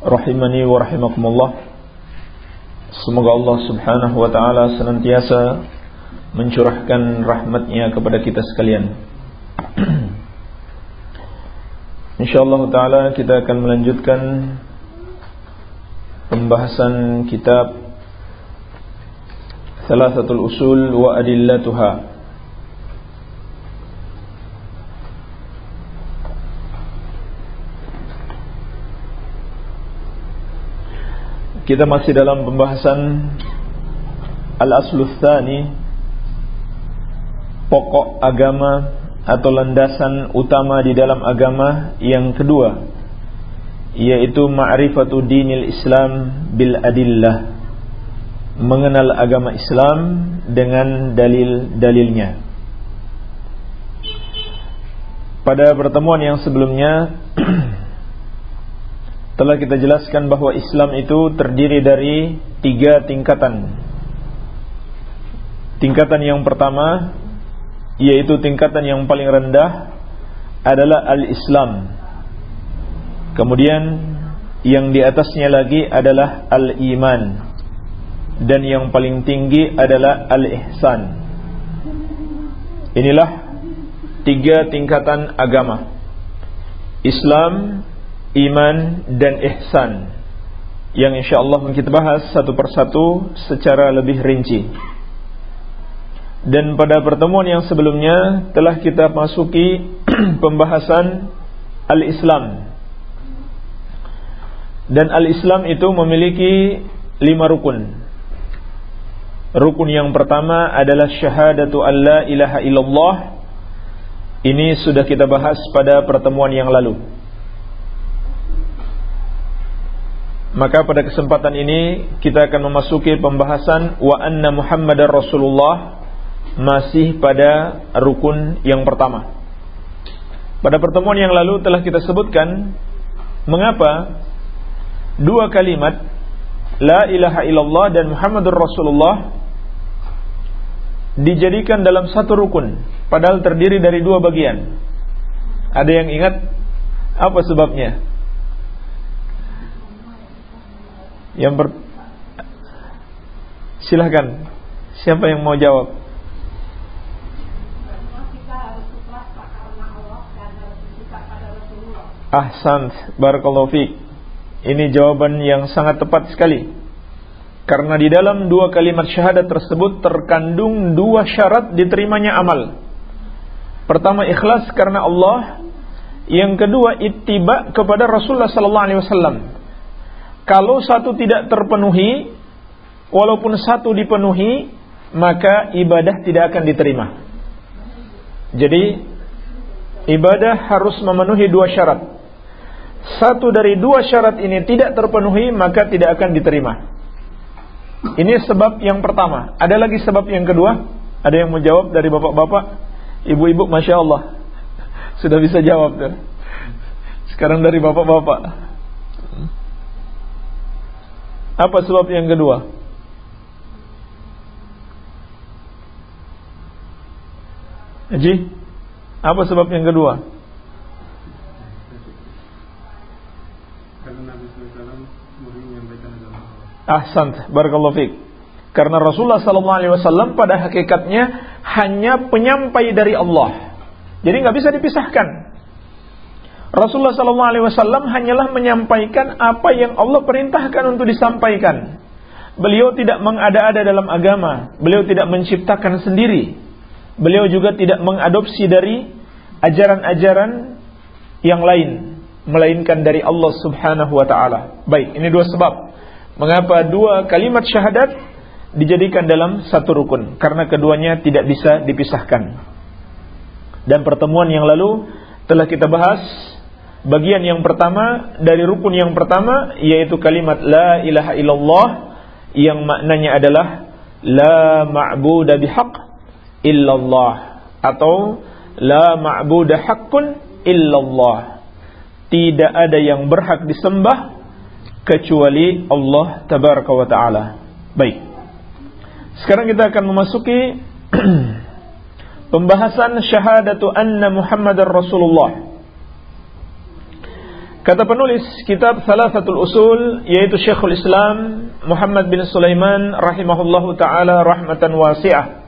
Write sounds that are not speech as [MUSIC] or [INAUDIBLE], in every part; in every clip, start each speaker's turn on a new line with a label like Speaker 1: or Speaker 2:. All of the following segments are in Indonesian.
Speaker 1: rahimani wa rahimakumullah. Semoga Allah subhanahu wa ta'ala senantiasa mencurahkan rahmatnya kepada kita sekalian. [CLEARS THROAT] InsyaAllah ta'ala kita akan melanjutkan pembahasan kitab Thalathatul Usul wa Adillatuha Kita masih dalam pembahasan Al-Aslul Thani Pokok agama Atau landasan utama di dalam agama Yang kedua Yaitu Ma'rifatu dinil Islam Bil adillah Mengenal agama Islam Dengan dalil-dalilnya. Pada pertemuan yang sebelumnya [CLEARS THROAT] telah kita jelaskan bahwa Islam itu terdiri dari tiga tingkatan. Tingkatan yang pertama yaitu tingkatan yang paling rendah adalah al-Islam. Kemudian yang di atasnya lagi adalah al-iman dan yang paling tinggi adalah al-ihsan. Inilah tiga tingkatan agama. Islam, iman dan ihsan yang insyaallah kita bahas satu persatu secara lebih rinci. Dan pada pertemuan yang sebelumnya telah kita masuki [CLEARS THROAT] pembahasan al-Islam. Dan al-Islam itu memiliki lima rukun. Rukun yang pertama adalah syahadatu alla ilaha illallah. Ini sudah kita bahas pada pertemuan yang lalu. Maka pada kesempatan ini kita akan memasuki pembahasan wa anna Muhammadar Rasulullah masih pada rukun yang pertama. Pada pertemuan yang lalu telah kita sebutkan mengapa dua kalimat la ilaha illallah dan Muhammadur Rasulullah dijadikan dalam satu rukun padahal terdiri dari dua bagian. Ada yang ingat apa sebabnya? Yang ber Silahkan. Siapa yang mau jawab? Ahsan. Barakallahu Ini jawaban yang sangat tepat sekali. Karena di dalam dua kalimat syahadat tersebut Terkandung dua syarat diterimanya amal. Pertama ikhlas karena Allah. Yang kedua ittiba kepada Rasulullah Sallallahu Alaihi Wasallam kalau satu tidak terpenuhi, walaupun satu dipenuhi, maka ibadah tidak akan diterima. Jadi, ibadah harus memenuhi dua syarat. Satu dari dua syarat ini tidak terpenuhi, maka tidak akan diterima. Ini sebab yang pertama. Ada lagi sebab yang kedua? Ada yang mau jawab dari bapak-bapak? Ibu-ibu, Masya Allah. [LAUGHS] Sudah bisa jawab tuh. Sekarang dari bapak-bapak. Apa sebab yang kedua? Haji, apa sebab yang kedua? Ahsan, barakallahu fiik. Karena Rasulullah sallallahu alaihi wasallam pada hakikatnya hanya penyampai dari Allah. Jadi nggak bisa dipisahkan. Rasulullah Wasallam hanyalah menyampaikan apa yang Allah perintahkan untuk disampaikan. Beliau tidak mengada-ada dalam agama. Beliau tidak menciptakan sendiri. Beliau juga tidak mengadopsi dari ajaran-ajaran yang lain, melainkan dari Allah Subhanahu wa taala. Baik, ini dua sebab mengapa dua kalimat syahadat dijadikan dalam satu rukun karena keduanya tidak bisa dipisahkan. Dan pertemuan yang lalu telah kita bahas bagian yang pertama dari rukun yang pertama yaitu kalimat la ilaha illallah yang maknanya adalah la ma'budu bihaq illallah atau la ma'budu haqqun illallah. Tidak ada yang berhak disembah kecuali Allah tabaraka wa taala. Baik. Sekarang kita akan memasuki [CLEARS THROAT] pembahasan syahadatu anna Muhammadar Rasulullah. Kata penulis kitab Thalathatul Usul yaitu Syekhul Islam Muhammad bin Sulaiman rahimahullahu taala rahmatan wasi'ah.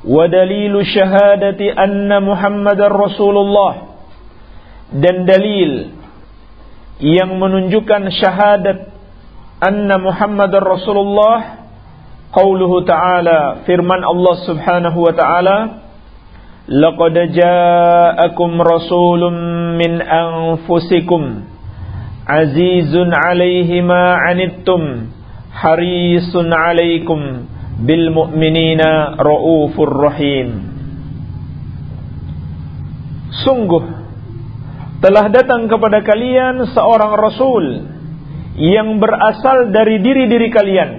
Speaker 1: Wa dalilu syahadati anna Muhammadar Rasulullah dan dalil yang menunjukkan syahadat anna Muhammadar Rasulullah qauluhu ta'ala firman Allah Subhanahu wa ta'ala ja'akum rasulun min anfusikum azizun 'alaihi ma 'anittum harisun 'alaikum bil mu'minina raufur rahim Sungguh telah datang kepada kalian seorang rasul yang berasal dari diri-diri kalian.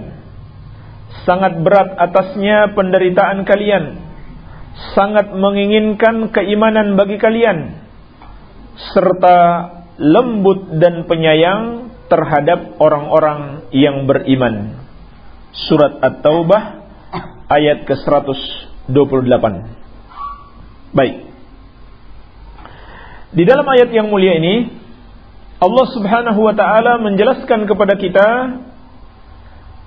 Speaker 1: Sangat berat atasnya penderitaan kalian, sangat menginginkan keimanan bagi kalian, serta lembut dan penyayang terhadap orang-orang yang beriman. Surat At-Taubah ayat ke-128. Baik. Di dalam ayat yang mulia ini Allah Subhanahu wa taala menjelaskan kepada kita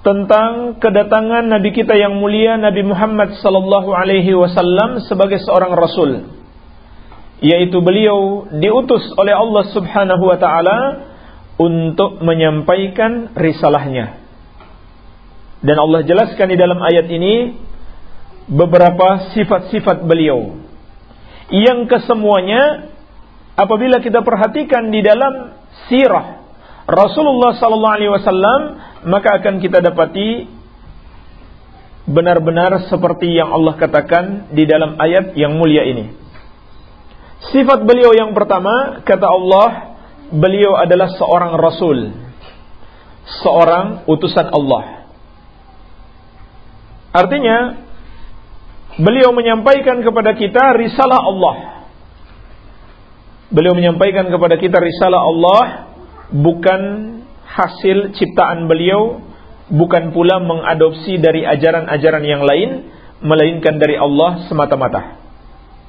Speaker 1: tentang kedatangan Nabi kita yang mulia Nabi Muhammad sallallahu alaihi wasallam sebagai seorang rasul. Yaitu beliau diutus oleh Allah Subhanahu wa taala untuk menyampaikan risalahnya. Dan Allah jelaskan di dalam ayat ini beberapa sifat-sifat beliau. Yang kesemuanya apabila kita perhatikan di dalam sirah Rasulullah sallallahu alaihi wasallam maka akan kita dapati benar-benar seperti yang Allah katakan di dalam ayat yang mulia ini. Sifat beliau yang pertama, kata Allah, beliau adalah seorang rasul, seorang utusan Allah. Artinya, beliau menyampaikan kepada kita risalah Allah. Beliau menyampaikan kepada kita risalah Allah bukan hasil ciptaan beliau bukan pula mengadopsi dari ajaran-ajaran yang lain melainkan dari Allah semata-mata.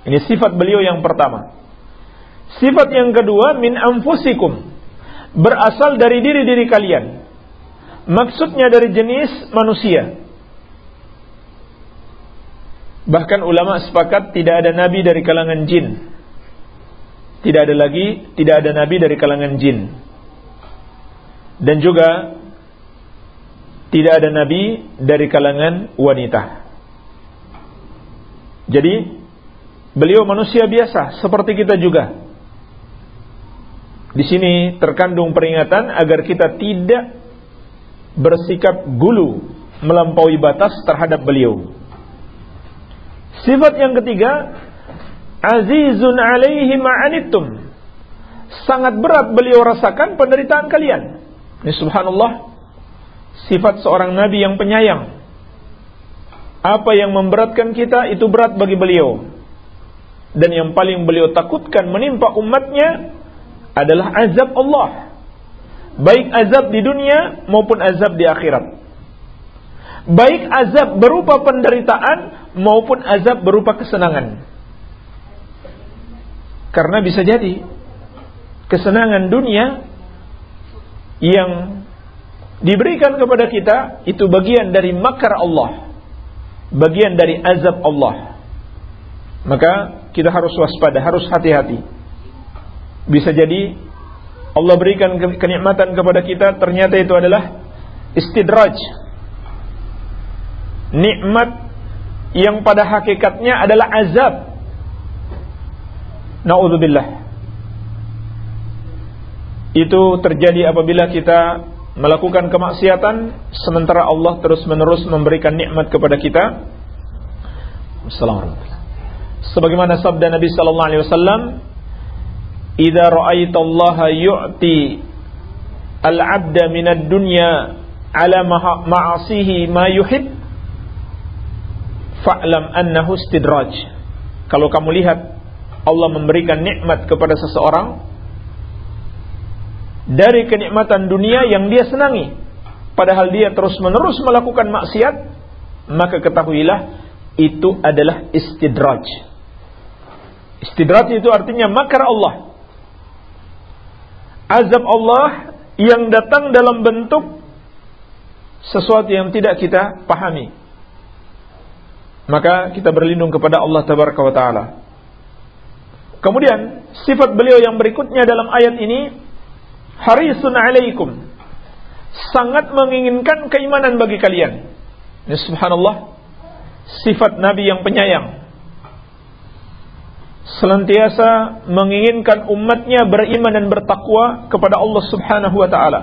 Speaker 1: Ini sifat beliau yang pertama. Sifat yang kedua min anfusikum berasal dari diri-diri kalian. Maksudnya dari jenis manusia. Bahkan ulama sepakat tidak ada nabi dari kalangan jin. Tidak ada lagi tidak ada nabi dari kalangan jin dan juga tidak ada nabi dari kalangan wanita. Jadi beliau manusia biasa seperti kita juga. Di sini terkandung peringatan agar kita tidak bersikap gulu melampaui batas terhadap beliau. Sifat yang ketiga, azizun alaihi ma'anittum. Sangat berat beliau rasakan penderitaan kalian. Ini subhanallah sifat seorang nabi yang penyayang. Apa yang memberatkan kita itu berat bagi beliau. Dan yang paling beliau takutkan menimpa umatnya adalah azab Allah. Baik azab di dunia maupun azab di akhirat. Baik azab berupa penderitaan maupun azab berupa kesenangan. Karena bisa jadi kesenangan dunia yang diberikan kepada kita itu bagian dari makar Allah. Bagian dari azab Allah. Maka kita harus waspada, harus hati-hati. Bisa jadi Allah berikan kenikmatan kepada kita ternyata itu adalah istidraj. Nikmat yang pada hakikatnya adalah azab. Nauzubillah itu terjadi apabila kita melakukan kemaksiatan sementara Allah terus-menerus memberikan nikmat kepada kita. Assalamualaikum. Sebagaimana sabda Nabi sallallahu alaihi wasallam, idza ra'aita Allah yu'ti al-'abda min ad-dunya ala ma'asihi ma yuhib fa'lam annahu istidraj kalau kamu lihat Allah memberikan nikmat kepada seseorang dari kenikmatan dunia yang dia senangi padahal dia terus-menerus melakukan maksiat maka ketahuilah itu adalah istidraj istidraj itu artinya makar Allah azab Allah yang datang dalam bentuk sesuatu yang tidak kita pahami. Maka kita berlindung kepada Allah Tabaraka wa taala. Kemudian sifat beliau yang berikutnya dalam ayat ini harisun alaikum. Sangat menginginkan keimanan bagi kalian. Ini subhanallah sifat nabi yang penyayang senantiasa menginginkan umatnya beriman dan bertakwa kepada Allah Subhanahu wa taala.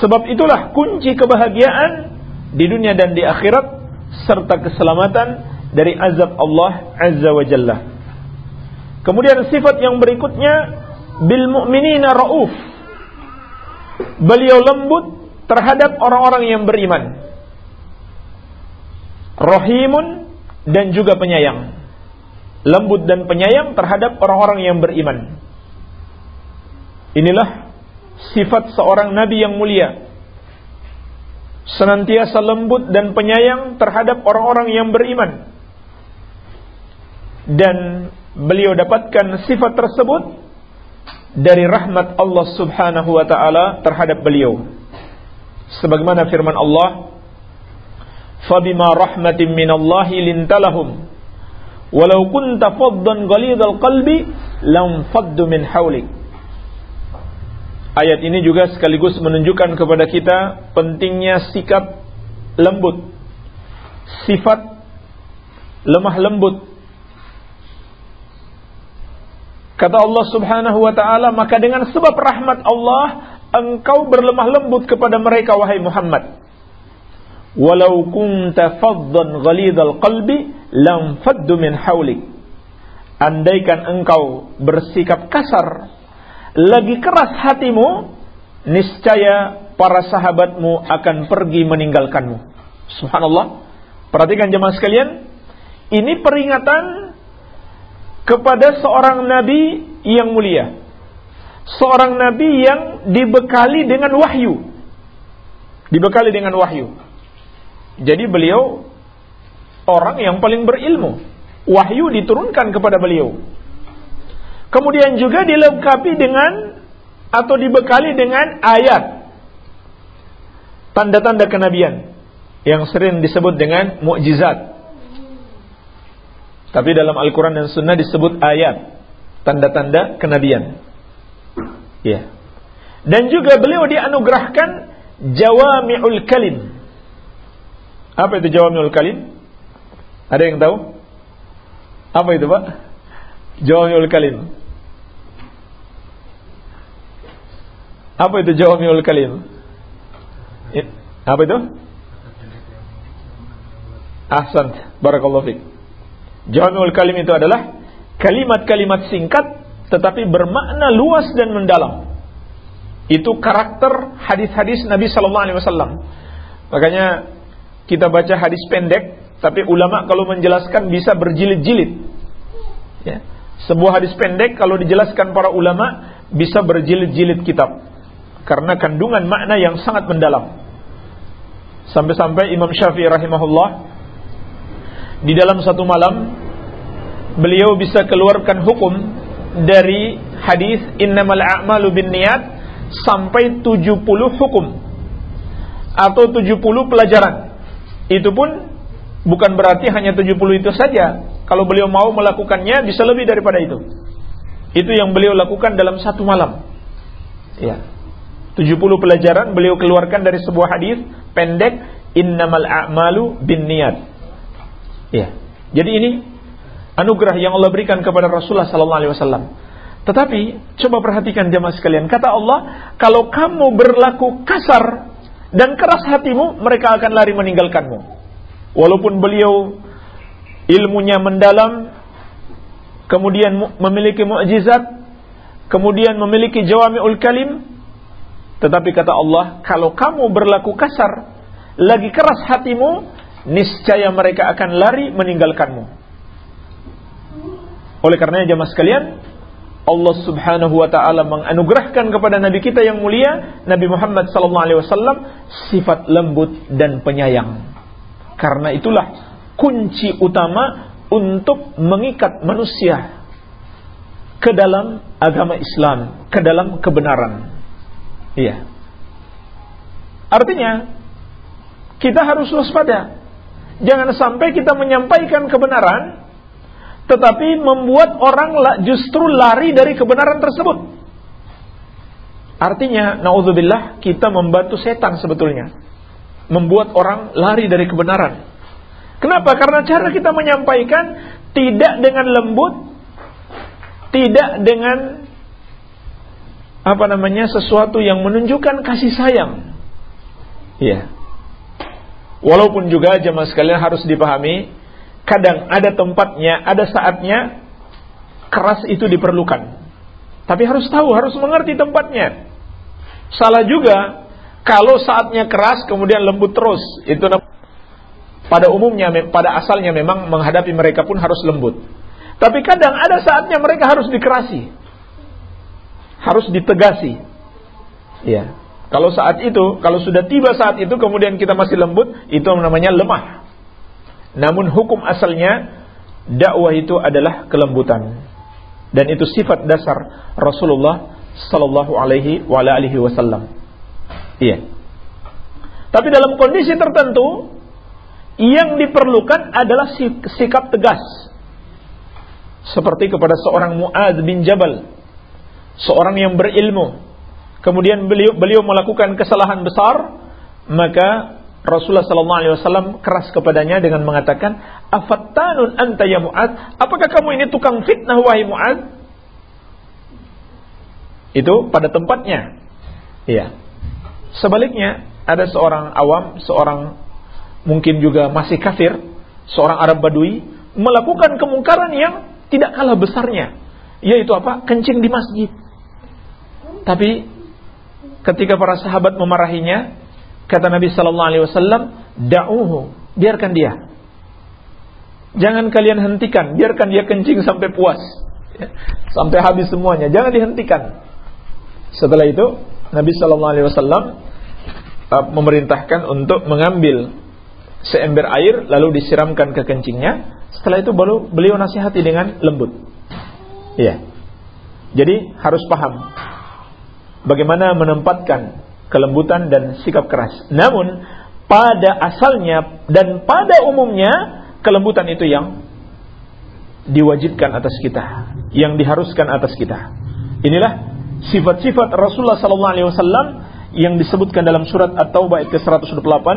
Speaker 1: Sebab itulah kunci kebahagiaan di dunia dan di akhirat serta keselamatan dari azab Allah Azza wa Jalla. Kemudian sifat yang berikutnya bil mu'minina rauf. Beliau lembut terhadap orang-orang yang beriman. Rahimun dan juga penyayang lembut dan penyayang terhadap orang-orang yang beriman. Inilah sifat seorang nabi yang mulia. Senantiasa lembut dan penyayang terhadap orang-orang yang beriman. Dan beliau dapatkan sifat tersebut dari rahmat Allah Subhanahu wa taala terhadap beliau. Sebagaimana firman Allah, "Fabima rahmatin minallahi lintalahum" Walau kunta faddan ghalidhal qalbi lam faddu min haulik. Ayat ini juga sekaligus menunjukkan kepada kita pentingnya sikap lembut. Sifat lemah lembut. Kata Allah Subhanahu wa taala, maka dengan sebab rahmat Allah engkau berlemah lembut kepada mereka wahai Muhammad. Walau kunta faddan ghalidhal qalbi lam faddu min haulik andaikan engkau bersikap kasar lagi keras hatimu niscaya para sahabatmu akan pergi meninggalkanmu. Subhanallah. Perhatikan jemaah sekalian ini peringatan kepada seorang nabi yang mulia seorang nabi yang dibekali dengan wahyu dibekali dengan wahyu jadi beliau orang yang paling berilmu. Wahyu diturunkan kepada beliau. Kemudian juga dilengkapi dengan atau dibekali dengan ayat tanda-tanda kenabian yang sering disebut dengan mukjizat. Tapi dalam Al-Quran dan Sunnah disebut ayat tanda-tanda kenabian. Ya. Dan juga beliau dianugerahkan jawami'ul kalim apa itu jawamiul kalim? Ada yang tahu? Apa itu, Pak? Jawamiul kalim. Apa itu jawamiul kalim? Apa itu? Ahsan, barakallahu fik. Jawamiul kalim itu adalah kalimat-kalimat singkat tetapi bermakna luas dan mendalam. Itu karakter hadis-hadis Nabi sallallahu alaihi wasallam. Makanya kita baca hadis pendek, tapi ulama kalau menjelaskan bisa berjilid-jilid. Ya. Sebuah hadis pendek kalau dijelaskan para ulama bisa berjilid-jilid kitab. Karena kandungan makna yang sangat mendalam. Sampai-sampai Imam Syafi'i rahimahullah di dalam satu malam beliau bisa keluarkan hukum dari hadis innamal a'malu binniyat sampai 70 hukum atau 70 pelajaran itu pun bukan berarti hanya 70 itu saja. Kalau beliau mau melakukannya bisa lebih daripada itu. Itu yang beliau lakukan dalam satu malam. Ya. 70 pelajaran beliau keluarkan dari sebuah hadis pendek innamal a'malu binniyat. Ya. Jadi ini anugerah yang Allah berikan kepada Rasulullah sallallahu alaihi wasallam. Tetapi coba perhatikan jemaah sekalian, kata Allah, kalau kamu berlaku kasar dan keras hatimu, mereka akan lari meninggalkanmu. Walaupun beliau ilmunya mendalam, kemudian memiliki mukjizat, kemudian memiliki jawami'ul kalim, tetapi kata Allah, kalau kamu berlaku kasar, lagi keras hatimu, niscaya mereka akan lari meninggalkanmu. Oleh karenanya jemaah sekalian, Allah Subhanahu wa taala menganugerahkan kepada nabi kita yang mulia, Nabi Muhammad sallallahu alaihi wasallam sifat lembut dan penyayang. Karena itulah kunci utama untuk mengikat manusia ke dalam agama Islam, ke dalam kebenaran. Iya. Artinya kita harus waspada. Jangan sampai kita menyampaikan kebenaran tetapi membuat orang justru lari dari kebenaran tersebut. Artinya, naudzubillah, kita membantu setan sebetulnya. Membuat orang lari dari kebenaran. Kenapa? Karena cara kita menyampaikan tidak dengan lembut, tidak dengan apa namanya sesuatu yang menunjukkan kasih sayang. Iya. Walaupun juga jemaah sekalian harus dipahami, kadang ada tempatnya, ada saatnya keras itu diperlukan. Tapi harus tahu, harus mengerti tempatnya. Salah juga kalau saatnya keras kemudian lembut terus. Itu pada umumnya pada asalnya memang menghadapi mereka pun harus lembut. Tapi kadang ada saatnya mereka harus dikerasi harus ditegasi. Ya. Kalau saat itu, kalau sudah tiba saat itu kemudian kita masih lembut, itu namanya lemah. Namun hukum asalnya dakwah itu adalah kelembutan. Dan itu sifat dasar Rasulullah sallallahu alaihi wa alihi wasallam. Iya. Tapi dalam kondisi tertentu yang diperlukan adalah sikap tegas. Seperti kepada seorang Muaz bin Jabal seorang yang berilmu kemudian beliau beliau melakukan kesalahan besar maka Rasulullah sallallahu alaihi wasallam keras kepadanya dengan mengatakan afattanun anta ya Muad? Apakah kamu ini tukang fitnah wahai Muad? Itu pada tempatnya. Iya. Sebaliknya ada seorang awam seorang mungkin juga masih kafir seorang Arab Badui melakukan kemungkaran yang tidak kalah besarnya yaitu apa? Kencing di masjid. Tapi ketika para sahabat memarahinya, kata Nabi sallallahu alaihi wasallam, "Da'uhu, biarkan dia." Jangan kalian hentikan, biarkan dia kencing sampai puas. Ya, sampai habis semuanya, jangan dihentikan. Setelah itu, Nabi sallallahu alaihi wasallam uh, memerintahkan untuk mengambil seember air lalu disiramkan ke kencingnya. Setelah itu baru beliau nasihati dengan lembut. Iya. Jadi harus paham bagaimana menempatkan kelembutan dan sikap keras. Namun pada asalnya dan pada umumnya kelembutan itu yang diwajibkan atas kita, yang diharuskan atas kita. Inilah sifat-sifat Rasulullah sallallahu alaihi wasallam yang disebutkan dalam surat At-Taubah ayat ke-128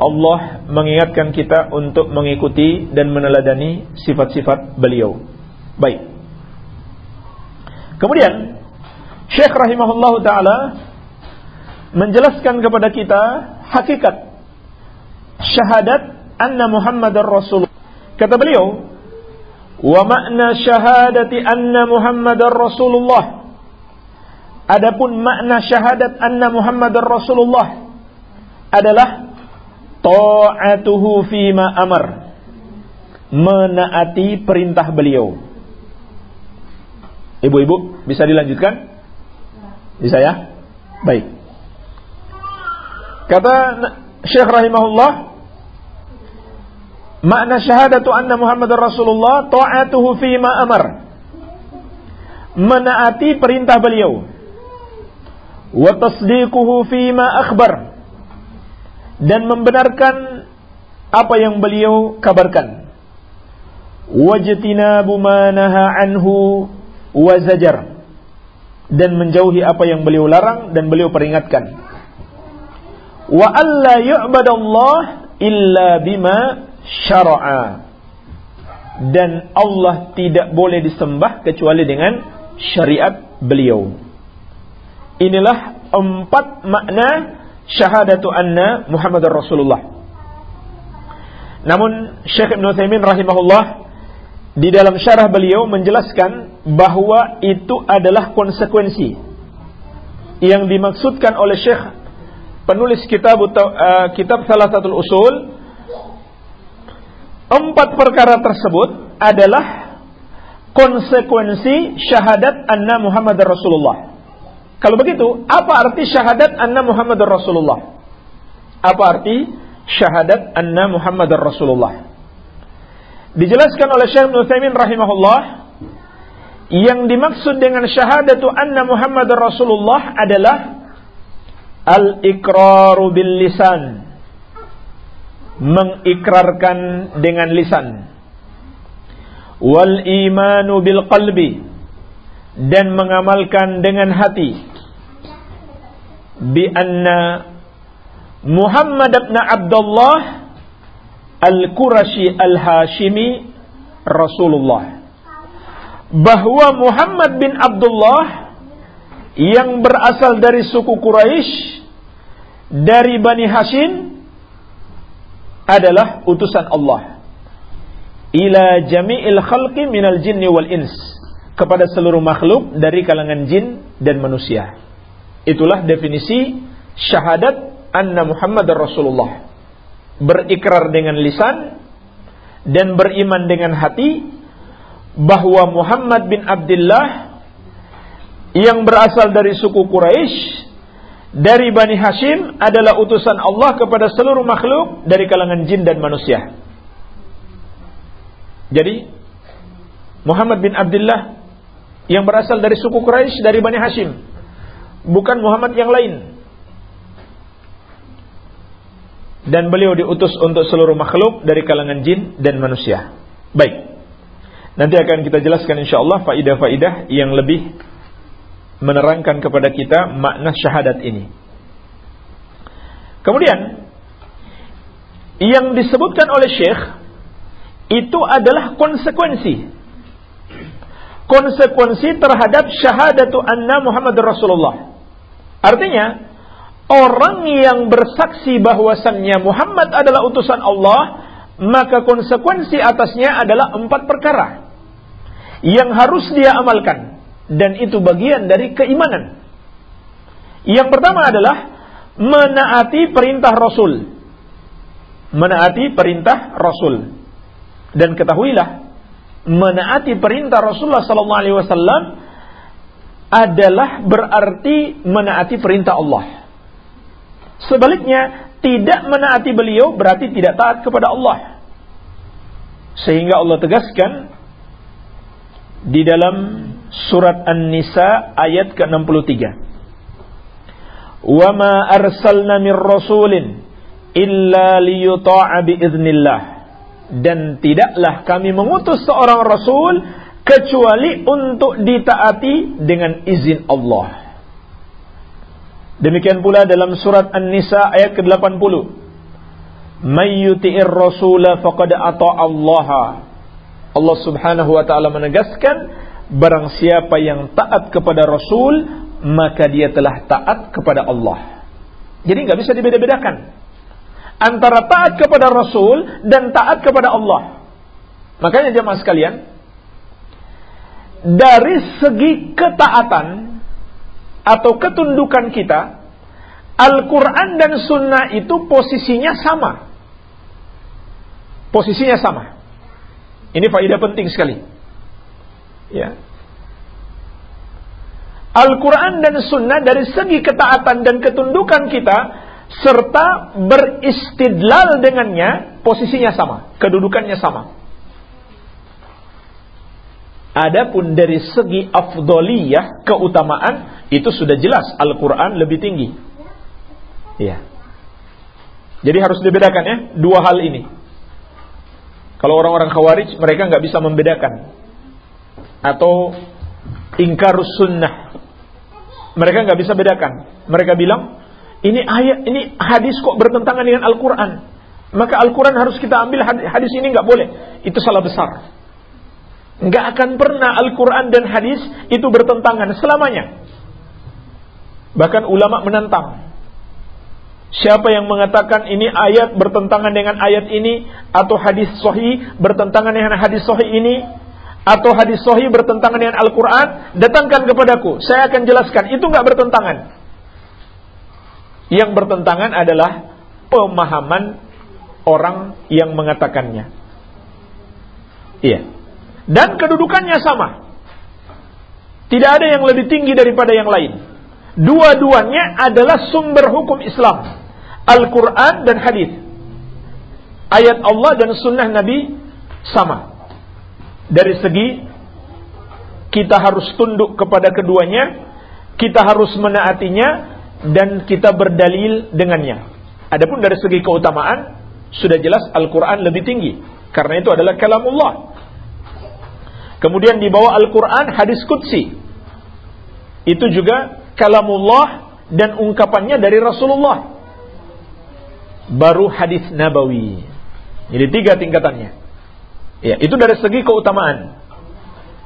Speaker 1: Allah mengingatkan kita untuk mengikuti dan meneladani sifat-sifat beliau. Baik. Kemudian Syekh rahimahullah taala menjelaskan kepada kita hakikat syahadat anna Muhammadar Rasul. Kata beliau, "Wa makna syahadati anna Muhammadar Rasulullah." Adapun makna syahadat anna Muhammadar Rasulullah adalah ta'atuhu fima amar. Menaati perintah beliau. Ibu-ibu, bisa dilanjutkan? Bisa ya? Baik. Kata Syekh rahimahullah, makna syahadatu anna Muhammad Rasulullah ta'atuhu fi ma amar. Menaati perintah beliau. Wa tasdiquhu fi ma akhbar. Dan membenarkan apa yang beliau kabarkan. Wajtinabu ma anhu wa zajar dan menjauhi apa yang beliau larang dan beliau peringatkan. Wa alla yu'badallah illa bima syara'a. Dan Allah tidak boleh disembah kecuali dengan syariat beliau. Inilah empat makna syahadatu anna Muhammadar Rasulullah. Namun Syekh Ibn Utsaimin rahimahullah di dalam syarah beliau menjelaskan bahwa itu adalah konsekuensi yang dimaksudkan oleh Syekh penulis kitab uh, kitab salah satu usul empat perkara tersebut adalah konsekuensi syahadat anna Muhammad Rasulullah. Kalau begitu, apa arti syahadat anna Muhammad Rasulullah? Apa arti syahadat anna Muhammad Rasulullah? Dijelaskan oleh Syekh Nusaimin rahimahullah yang dimaksud dengan syahadatu anna Muhammad Rasulullah adalah al-iqraru bil lisan. Mengikrarkan dengan lisan. Wal imanu bil qalbi. Dan mengamalkan dengan hati. Bi anna Muhammad ibn Abdullah Al-Qurashi Al-Hashimi Rasulullah. Bahwa Muhammad bin Abdullah yang berasal dari suku Quraisy dari Bani Hashim adalah utusan Allah. Ila jami'il khalqi minal jinni wal ins. Kepada seluruh makhluk dari kalangan jin dan manusia. Itulah definisi syahadat anna Muhammad Rasulullah berikrar dengan lisan dan beriman dengan hati bahwa Muhammad bin Abdullah yang berasal dari suku Quraisy dari Bani Hashim adalah utusan Allah kepada seluruh makhluk dari kalangan jin dan manusia. Jadi Muhammad bin Abdullah yang berasal dari suku Quraisy dari Bani Hashim bukan Muhammad yang lain dan beliau diutus untuk seluruh makhluk dari kalangan jin dan manusia. Baik. Nanti akan kita jelaskan insyaallah faidah-faidah yang lebih menerangkan kepada kita makna syahadat ini. Kemudian yang disebutkan oleh Syekh itu adalah konsekuensi. Konsekuensi terhadap syahadatu anna Muhammad Rasulullah. Artinya, orang yang bersaksi bahwasannya Muhammad adalah utusan Allah, maka konsekuensi atasnya adalah empat perkara yang harus dia amalkan dan itu bagian dari keimanan. Yang pertama adalah menaati perintah Rasul. Menaati perintah Rasul. Dan ketahuilah, menaati perintah Rasulullah sallallahu alaihi wasallam adalah berarti menaati perintah Allah. Sebaliknya, tidak menaati beliau berarti tidak taat kepada Allah. Sehingga Allah tegaskan di dalam surat An-Nisa ayat ke-63. Wa ma arsalna mir rasulin illa liyuta'a biiznillah. Dan tidaklah kami mengutus seorang rasul kecuali untuk ditaati dengan izin Allah. Demikian pula dalam surat An-Nisa ayat ke-80. May yuti'ir rasula faqad Allah. Allah Subhanahu wa taala menegaskan barang siapa yang taat kepada Rasul maka dia telah taat kepada Allah. Jadi nggak bisa dibeda-bedakan antara taat kepada Rasul dan taat kepada Allah. Makanya jemaah sekalian, dari segi ketaatan atau ketundukan kita, Al-Quran dan Sunnah itu posisinya sama. Posisinya sama. Ini faedah penting sekali. Ya. Al-Quran dan Sunnah dari segi ketaatan dan ketundukan kita serta beristidlal dengannya posisinya sama, kedudukannya sama. Adapun dari segi afdoliyah, keutamaan, itu sudah jelas Al-Quran lebih tinggi. Iya. Jadi harus dibedakan ya, dua hal ini. Kalau orang-orang khawarij, mereka nggak bisa membedakan. Atau ingkarus sunnah. Mereka nggak bisa bedakan. Mereka bilang, ini ayat, ini hadis kok bertentangan dengan Al-Quran. Maka Al-Quran harus kita ambil, hadis ini nggak boleh. Itu salah besar. Nggak akan pernah Al-Quran dan hadis itu bertentangan selamanya. Bahkan ulama menantang. Siapa yang mengatakan ini ayat bertentangan dengan ayat ini atau hadis sahih bertentangan dengan hadis sahih ini, atau hadis sahih bertentangan dengan Al-Quran, datangkan kepadaku. Saya akan jelaskan. Itu nggak bertentangan. Yang bertentangan adalah pemahaman orang yang mengatakannya. Iya. Dan kedudukannya sama. Tidak ada yang lebih tinggi daripada yang lain. Dua-duanya adalah sumber hukum Islam. Al-Quran dan hadis. Ayat Allah dan sunnah Nabi sama. Dari segi kita harus tunduk kepada keduanya, kita harus menaatinya, dan kita berdalil dengannya. Adapun dari segi keutamaan, sudah jelas Al-Quran lebih tinggi. Karena itu adalah kalamullah. Kemudian di bawah Al-Quran hadis Qudsi. Itu juga kalamullah dan ungkapannya dari Rasulullah. Baru hadis Nabawi. Jadi tiga tingkatannya. Ya, itu dari segi keutamaan.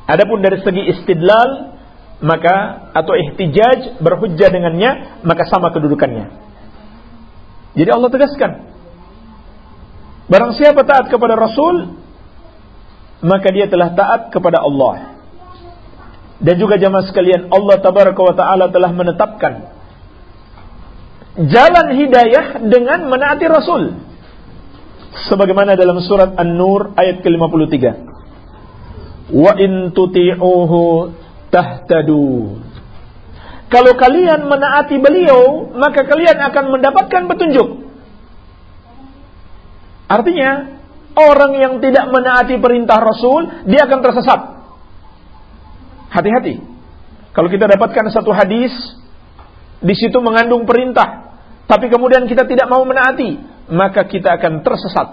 Speaker 1: Adapun dari segi istidlal maka atau ihtijaj berhujjah dengannya maka sama kedudukannya. Jadi Allah tegaskan Barang siapa taat kepada Rasul maka dia telah taat kepada Allah. Dan juga jamaah sekalian Allah tabaraka wa taala telah menetapkan jalan hidayah dengan menaati Rasul. Sebagaimana dalam surat An-Nur ayat ke-53. Wa in tuti'uhu tahtadu. Kalau kalian menaati beliau, maka kalian akan mendapatkan petunjuk. Artinya, orang yang tidak menaati perintah Rasul, dia akan tersesat. Hati-hati. Kalau kita dapatkan satu hadis, di situ mengandung perintah, tapi kemudian kita tidak mau menaati, maka kita akan tersesat.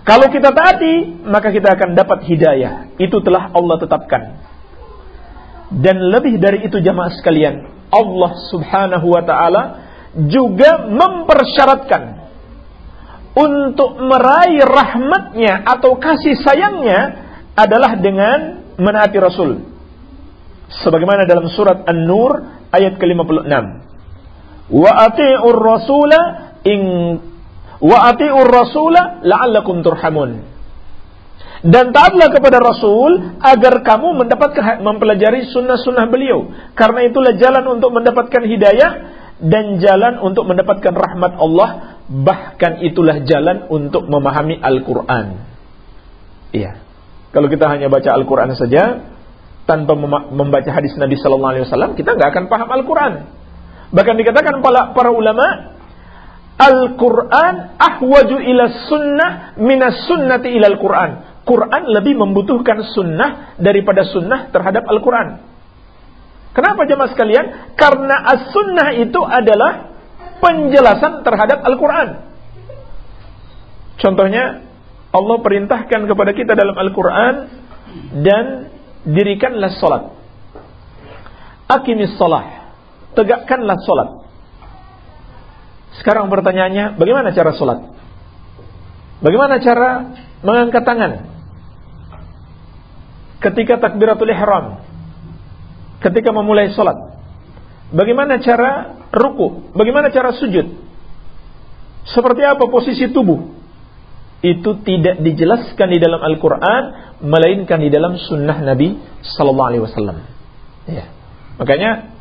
Speaker 1: Kalau kita taati, maka kita akan dapat hidayah. Itu telah Allah tetapkan. Dan lebih dari itu jamaah sekalian, Allah Subhanahu wa taala juga mempersyaratkan untuk meraih rahmatnya atau kasih sayangnya adalah dengan menaati Rasul. Sebagaimana dalam surat An-Nur ayat ke-56. Wa ati'ur rasula in wa ati'ur rasula la'allakum turhamun. Dan taatlah kepada Rasul agar kamu mendapatkan mempelajari sunnah-sunnah beliau. Karena itulah jalan untuk mendapatkan hidayah dan jalan untuk mendapatkan rahmat Allah bahkan itulah jalan untuk memahami Al-Quran. Iya. Kalau kita hanya baca Al-Quran saja tanpa membaca hadis Nabi Sallallahu Alaihi Wasallam, kita nggak akan paham Al-Quran. Bahkan dikatakan para, para ulama, Al-Quran ahwaju ila sunnah minas sunnati ila Al-Quran. Quran lebih membutuhkan sunnah daripada sunnah terhadap Al-Quran. Kenapa jemaah sekalian? Karena as-sunnah itu adalah penjelasan terhadap Al-Quran. Contohnya, Allah perintahkan kepada kita dalam Al-Quran dan dirikanlah solat. Akimis solah. Tegakkanlah solat. Sekarang pertanyaannya, bagaimana cara solat? Bagaimana cara mengangkat tangan? Ketika takbiratul ihram. Ketika memulai solat. Bagaimana cara ruku, bagaimana cara sujud? Seperti apa posisi tubuh? Itu tidak dijelaskan di dalam Al-Quran, melainkan di dalam sunnah Nabi Sallallahu Alaihi Wasallam. Ya. Makanya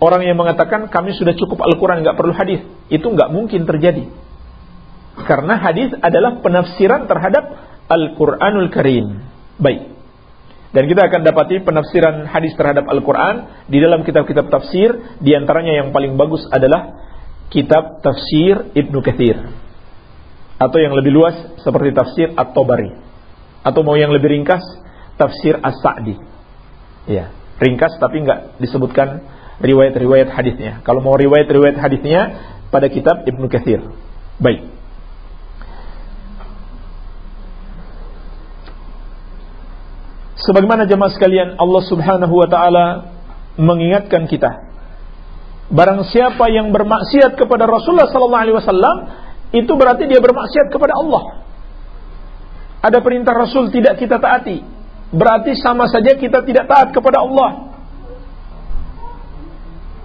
Speaker 1: orang yang mengatakan kami sudah cukup Al-Quran nggak perlu hadis, itu nggak mungkin terjadi. Karena hadis adalah penafsiran terhadap Al-Quranul Karim. Baik. Dan kita akan dapati penafsiran hadis terhadap Al-Quran di dalam kitab-kitab tafsir. Di antaranya yang paling bagus adalah kitab tafsir Ibnu Kathir. Atau yang lebih luas seperti tafsir At-Tabari. Atau mau yang lebih ringkas, tafsir As-Sa'di. Ya, ringkas tapi nggak disebutkan riwayat-riwayat hadisnya. Kalau mau riwayat-riwayat hadisnya pada kitab Ibnu Kathir. Baik. Sebagaimana jemaah sekalian Allah Subhanahu wa taala mengingatkan kita. Barang siapa yang bermaksiat kepada Rasulullah sallallahu alaihi wasallam, itu berarti dia bermaksiat kepada Allah. Ada perintah Rasul tidak kita taati, berarti sama saja kita tidak taat kepada Allah.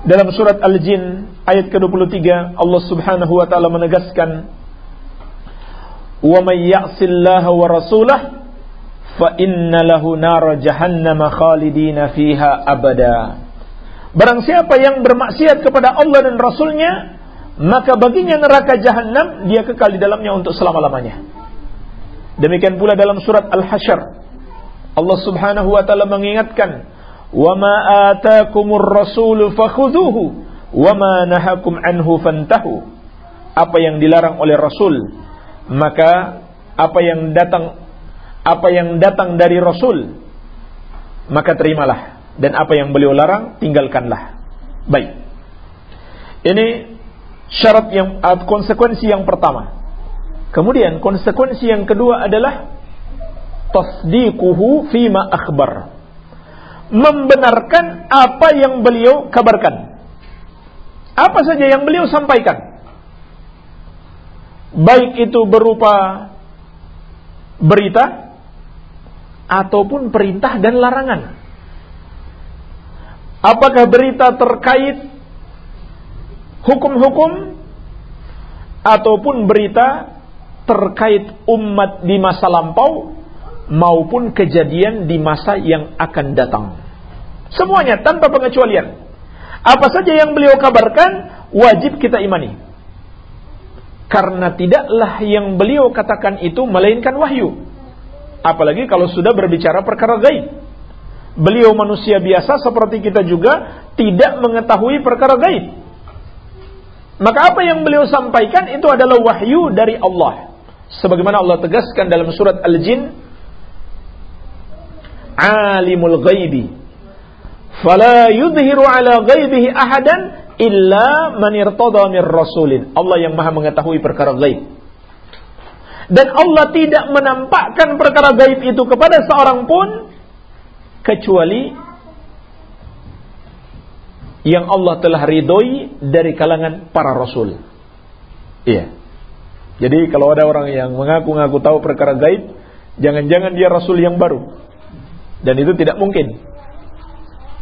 Speaker 1: Dalam surat Al-Jin ayat ke-23 Allah Subhanahu wa taala menegaskan, "Wa may ya'sillaha wa fa inna lahu nar jahannam khalidina fiha abada. Barang siapa yang bermaksiat kepada Allah dan Rasulnya, maka baginya neraka jahanam, dia kekal di dalamnya untuk selama-lamanya. Demikian pula dalam surat Al-Hasyr, Allah Subhanahu wa taala mengingatkan, "Wa ma atakumur rasulu fakhudhuhu wa ma nahakum anhu fantahu." Apa yang dilarang oleh Rasul, maka apa yang datang apa yang datang dari Rasul, maka terimalah dan apa yang beliau larang tinggalkanlah. Baik. Ini syarat yang uh, konsekuensi yang pertama. Kemudian konsekuensi yang kedua adalah tasdiquhu fima akhbar. Membenarkan apa yang beliau kabarkan. Apa saja yang beliau sampaikan. Baik itu berupa berita ataupun perintah dan larangan. Apakah berita terkait hukum-hukum ataupun berita terkait umat di masa lampau maupun kejadian di masa yang akan datang. Semuanya tanpa pengecualian. Apa saja yang beliau kabarkan wajib kita imani. Karena tidaklah yang beliau katakan itu melainkan wahyu. Apalagi kalau sudah berbicara perkara gaib beliau manusia biasa seperti kita juga tidak mengetahui perkara gaib. Maka apa yang beliau sampaikan itu adalah wahyu dari Allah. Sebagaimana Allah tegaskan dalam surat Al-Jin, Alimul ghaibi fala yudhiru ala ghaibihi ahadan illa man irtada min rasulin. Allah yang Maha mengetahui perkara gaib. Dan Allah tidak menampakkan perkara gaib itu kepada seorang pun kecuali yang Allah telah ridhoi dari kalangan para rasul. Iya. Jadi kalau ada orang yang mengaku-ngaku tahu perkara gaib, jangan-jangan dia rasul yang baru. Dan itu tidak mungkin.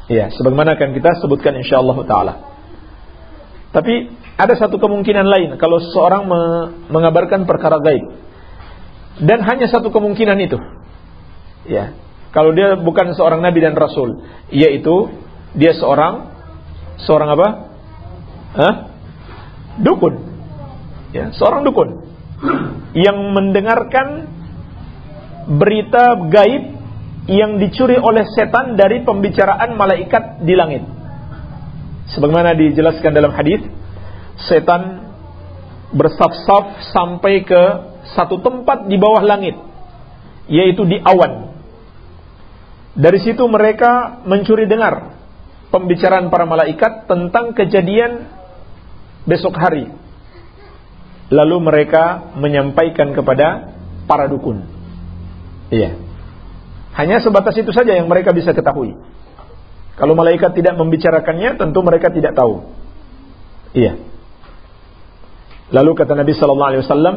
Speaker 1: Iya, sebagaimana akan kita sebutkan insyaallah taala. Tapi ada satu kemungkinan lain kalau seorang me mengabarkan perkara gaib. Dan hanya satu kemungkinan itu. Ya, kalau dia bukan seorang nabi dan rasul, yaitu dia seorang seorang apa? Hah? Dukun. Ya, seorang dukun yang mendengarkan berita gaib yang dicuri oleh setan dari pembicaraan malaikat di langit. Sebagaimana dijelaskan dalam hadis, setan bersaf-saf sampai ke satu tempat di bawah langit, yaitu di awan. Dari situ mereka mencuri dengar pembicaraan para malaikat tentang kejadian besok hari. Lalu mereka menyampaikan kepada para dukun. Iya. Hanya sebatas itu saja yang mereka bisa ketahui. Kalau malaikat tidak membicarakannya, tentu mereka tidak tahu. Iya. Lalu kata Nabi sallallahu alaihi wasallam,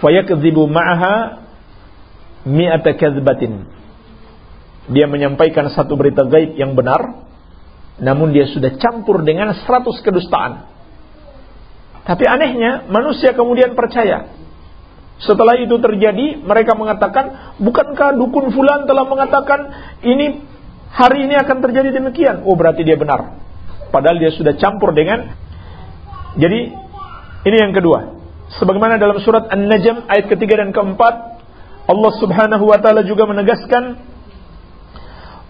Speaker 1: "Fayakdzibu ma'aha mi'ata kadzbatin." dia menyampaikan satu berita gaib yang benar, namun dia sudah campur dengan seratus kedustaan. Tapi anehnya, manusia kemudian percaya. Setelah itu terjadi, mereka mengatakan, bukankah dukun fulan telah mengatakan ini hari ini akan terjadi demikian? Oh, berarti dia benar. Padahal dia sudah campur dengan Jadi, ini yang kedua. Sebagaimana dalam surat An-Najm ayat ketiga dan keempat, Allah Subhanahu wa taala juga menegaskan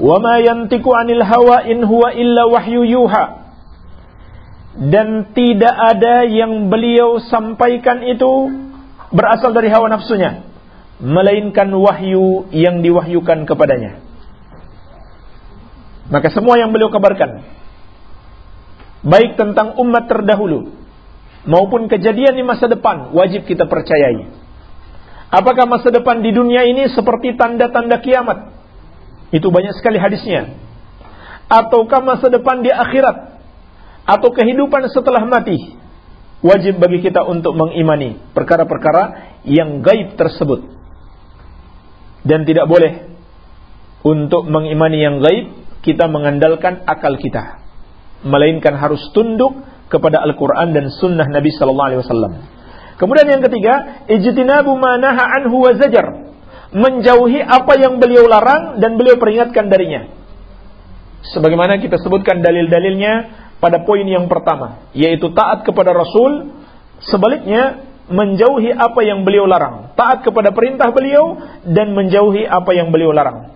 Speaker 1: Wa ma yantiqu 'anil hawa in huwa illa wahyu yuha. Dan tidak ada yang beliau sampaikan itu berasal dari hawa nafsunya, melainkan wahyu yang diwahyukan kepadanya. Maka semua yang beliau kabarkan, baik tentang umat terdahulu maupun kejadian di masa depan, wajib kita percayai. Apakah masa depan di dunia ini seperti tanda-tanda kiamat? Itu banyak sekali hadisnya. Ataukah masa depan di akhirat atau kehidupan setelah mati. Wajib bagi kita untuk mengimani perkara-perkara yang gaib tersebut. Dan tidak boleh untuk mengimani yang gaib kita mengandalkan akal kita. Melainkan harus tunduk kepada Al-Quran dan Sunnah Nabi Sallallahu Alaihi Wasallam. Kemudian yang ketiga, ijtinabu ma naha anhu wa zajar menjauhi apa yang beliau larang dan beliau peringatkan darinya. Sebagaimana kita sebutkan dalil-dalilnya pada poin yang pertama, yaitu taat kepada Rasul, sebaliknya menjauhi apa yang beliau larang, taat kepada perintah beliau dan menjauhi apa yang beliau larang.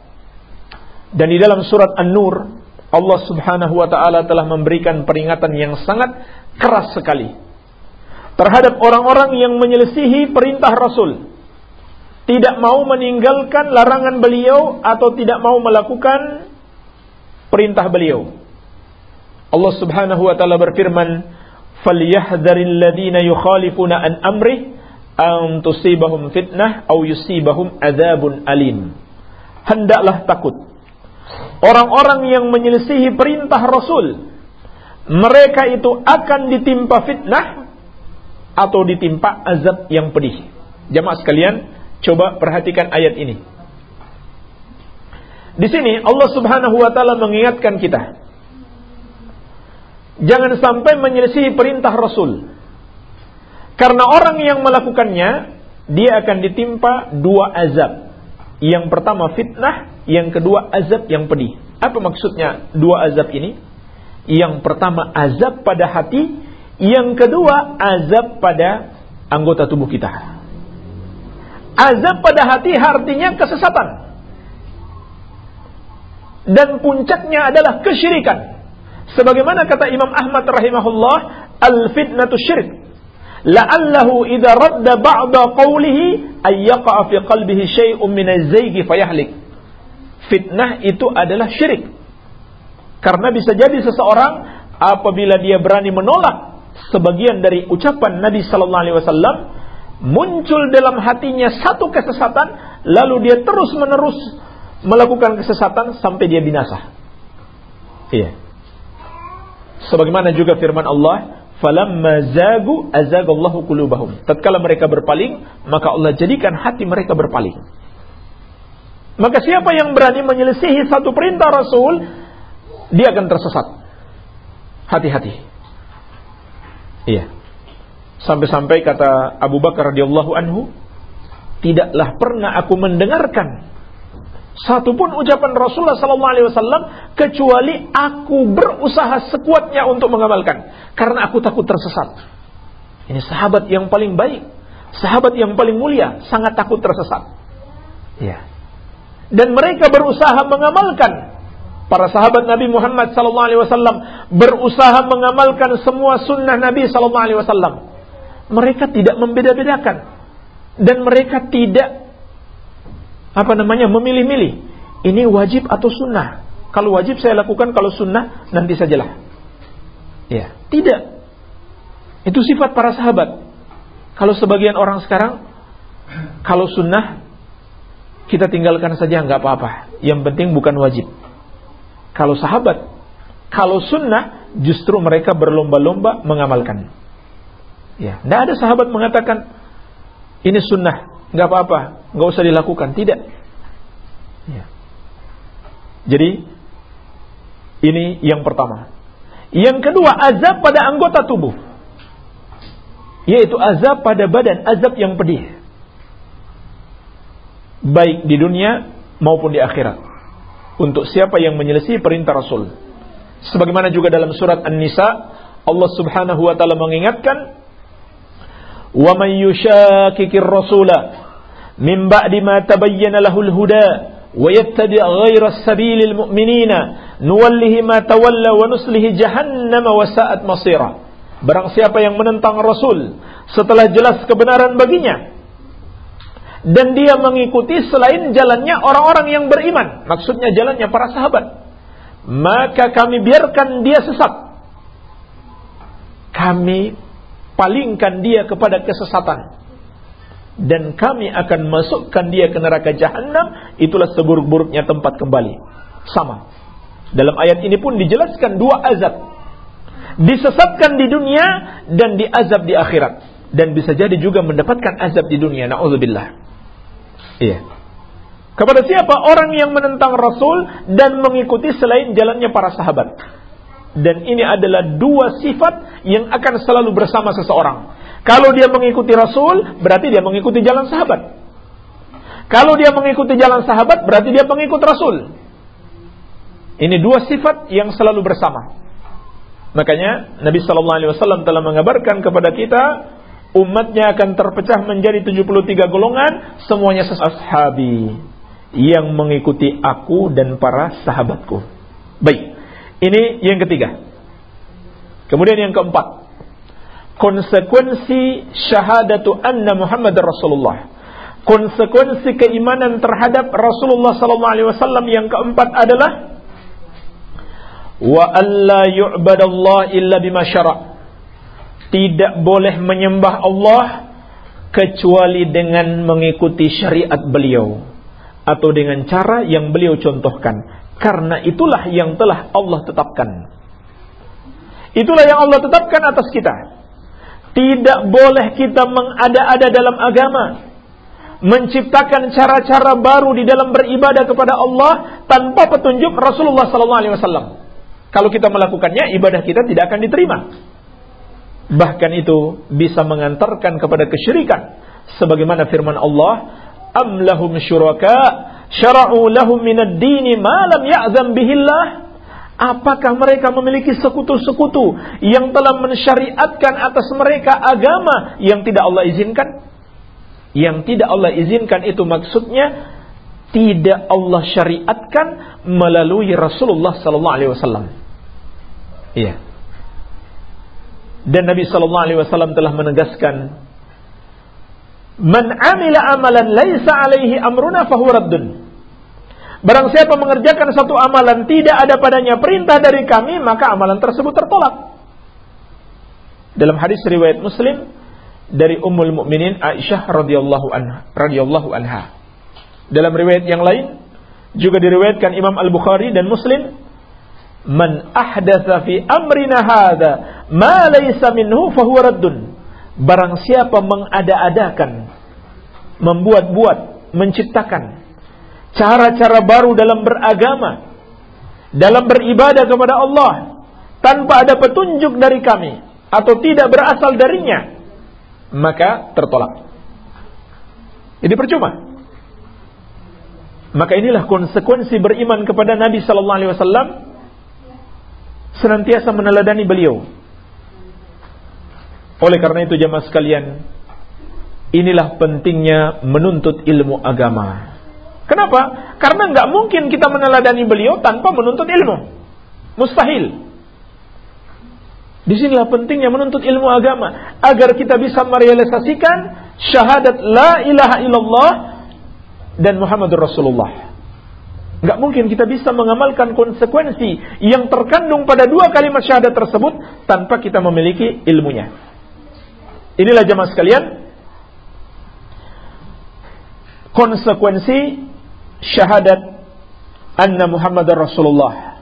Speaker 1: Dan di dalam surat An-Nur, Allah Subhanahu wa taala telah memberikan peringatan yang sangat keras sekali terhadap orang-orang yang menyelisihi perintah Rasul tidak mau meninggalkan larangan beliau atau tidak mau melakukan perintah beliau. Allah Subhanahu wa taala berfirman, "Falyahdharil ladzina yukhalifuna an amrih an tusibahum fitnah aw yusibahum adzabun alim." Hendaklah takut orang-orang yang menyelisihi perintah Rasul. Mereka itu akan ditimpa fitnah atau ditimpa azab yang pedih. Jamaah sekalian, Coba perhatikan ayat ini. Di sini Allah Subhanahu wa taala mengingatkan kita. Jangan sampai menyelisihi perintah Rasul. Karena orang yang melakukannya, dia akan ditimpa dua azab. Yang pertama fitnah, yang kedua azab yang pedih. Apa maksudnya dua azab ini? Yang pertama azab pada hati, yang kedua azab pada anggota tubuh kita. Azab pada hati artinya kesesatan. Dan puncaknya adalah kesyirikan. Sebagaimana kata Imam Ahmad rahimahullah, al-fitnatu syirik. La'allahu idza radda ba'da qawlihi ay yaqa'a fi qalbihi syai'un min az-zaygi fayahlik. Fitnah itu adalah syirik. Karena bisa jadi seseorang apabila dia berani menolak sebagian dari ucapan Nabi sallallahu alaihi wasallam muncul dalam hatinya satu kesesatan, lalu dia terus menerus melakukan kesesatan sampai dia binasa. Iya. Sebagaimana juga firman Allah, "Falamma zagu azagallahu qulubahum." Tatkala mereka berpaling, maka Allah jadikan hati mereka berpaling. Maka siapa yang berani menyelisihi satu perintah Rasul, dia akan tersesat. Hati-hati. Iya. Sampai-sampai kata Abu Bakar radhiyallahu anhu, tidaklah pernah aku mendengarkan satupun ucapan Rasulullah sallallahu alaihi wasallam kecuali aku berusaha sekuatnya untuk mengamalkan karena aku takut tersesat. Ini sahabat yang paling baik, sahabat yang paling mulia, sangat takut tersesat. Ya. Dan mereka berusaha mengamalkan. Para sahabat Nabi Muhammad sallallahu alaihi wasallam berusaha mengamalkan semua sunnah Nabi sallallahu alaihi wasallam. Mereka tidak membeda-bedakan. Dan mereka tidak apa namanya memilih-milih. Ini wajib atau sunnah? Kalau wajib saya lakukan kalau sunnah nanti sajalah. Ya tidak. Itu sifat para sahabat. Kalau sebagian orang sekarang kalau sunnah kita tinggalkan saja nggak apa-apa yang penting bukan wajib kalau sahabat kalau sunnah justru mereka berlomba-lomba mengamalkan Ya, tidak ada sahabat mengatakan ini sunnah, nggak apa-apa, nggak usah dilakukan. Tidak. Ya. Jadi ini yang pertama. Yang kedua azab pada anggota tubuh, yaitu azab pada badan, azab yang pedih, baik di dunia maupun di akhirat. Untuk siapa yang menyelesaikan perintah Rasul. Sebagaimana juga dalam surat An-Nisa, Allah Subhanahu wa taala mengingatkan ومن يشاكك الرسول من بعد ما تبين له الهدى ويتبع غير السبيل المؤمنين نوله ما تولى ونسله جهنم وساءت مصيرا Barang siapa yang menentang Rasul setelah jelas kebenaran baginya dan dia mengikuti selain jalannya orang-orang yang beriman, maksudnya jalannya para sahabat, maka kami biarkan dia sesat. Kami palingkan dia kepada kesesatan. Dan kami akan masukkan dia ke neraka jahanam itulah seburuk-buruknya tempat kembali. Sama. Dalam ayat ini pun dijelaskan dua azab. Disesatkan di dunia dan diazab di akhirat. Dan bisa jadi juga mendapatkan azab di dunia. Naudzubillah iya kepada siapa orang yang menentang Rasul dan mengikuti selain jalannya para sahabat dan ini adalah dua sifat yang akan selalu bersama seseorang. Kalau dia mengikuti Rasul, berarti dia mengikuti jalan sahabat. Kalau dia mengikuti jalan sahabat berarti dia pengikut Rasul. Ini dua sifat yang selalu bersama. Makanya Nabi Shallallahu Alaihi Wasallam telah mengabarkan kepada kita umatnya akan terpecah menjadi 73 golongan, semuanya ashabi yang mengikuti aku dan para sahabatku. Baik, ini yang ketiga. Kemudian yang keempat, konsekuensi syahadatu anna Muhammad Rasulullah. Konsekuensi keimanan terhadap Rasulullah sallallahu alaihi wasallam yang keempat adalah wa alla yu'badallah illa bima syara. Tidak boleh menyembah Allah kecuali dengan mengikuti syariat beliau atau dengan cara yang beliau contohkan. Karena itulah yang telah Allah tetapkan. Itulah yang Allah tetapkan atas kita. Tidak boleh kita mengada-ada dalam agama. Menciptakan cara-cara baru di dalam beribadah kepada Allah tanpa petunjuk Rasulullah SAW. Kalau kita melakukannya, ibadah kita tidak akan diterima. Bahkan itu bisa mengantarkan kepada kesyirikan. Sebagaimana firman Allah, Am lahum syuraka syara'u lahum minad dini ma lam ya'zam bihillah Apakah mereka memiliki sekutu-sekutu yang telah mensyariatkan atas mereka agama yang tidak Allah izinkan? Yang tidak Allah izinkan itu maksudnya tidak Allah syariatkan melalui Rasulullah sallallahu alaihi wasallam. Iya. Dan Nabi sallallahu alaihi wasallam telah menegaskan Man amila amalan laisa alaihi amruna fahuwa raddun. Barang siapa mengerjakan satu amalan tidak ada padanya perintah dari kami, maka amalan tersebut tertolak. Dalam hadis riwayat Muslim dari Ummul Mukminin Aisyah radhiyallahu anha, radhiyallahu anha. Dalam riwayat yang lain juga diriwayatkan Imam Al-Bukhari dan Muslim, "Man ahdatsa fi amrina hadza ma laysa minhu fahuwa raddun." Barang siapa mengada-adakan, membuat-buat, menciptakan cara-cara baru dalam beragama, dalam beribadah kepada Allah tanpa ada petunjuk dari kami atau tidak berasal darinya, maka tertolak. Jadi percuma. Maka inilah konsekuensi beriman kepada Nabi sallallahu alaihi wasallam senantiasa meneladani beliau. Oleh karena itu jemaah sekalian, inilah pentingnya menuntut ilmu agama. Kenapa? Karena nggak mungkin kita meneladani beliau tanpa menuntut ilmu. Mustahil. Di sinilah pentingnya menuntut ilmu agama agar kita bisa merealisasikan syahadat la ilaha illallah dan Muhammadur Rasulullah. Nggak mungkin kita bisa mengamalkan konsekuensi yang terkandung pada dua kalimat syahadat tersebut tanpa kita memiliki ilmunya. Inilah jemaah sekalian konsekuensi syahadat anna Muhammad Rasulullah.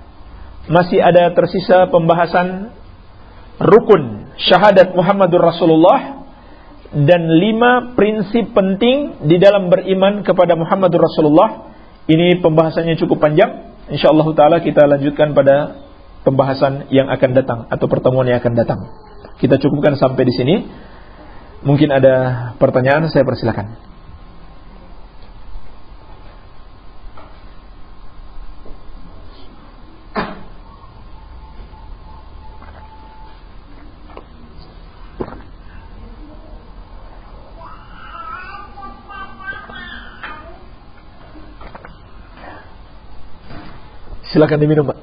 Speaker 1: Masih ada tersisa pembahasan rukun syahadat Muhammadur Rasulullah dan lima prinsip penting di dalam beriman kepada Muhammadur Rasulullah. Ini pembahasannya cukup panjang. Insyaallah taala kita lanjutkan pada pembahasan yang akan datang atau pertemuan yang akan datang. Kita cukupkan sampai di sini. Mungkin ada pertanyaan, saya persilakan. Silakan diminum, Pak.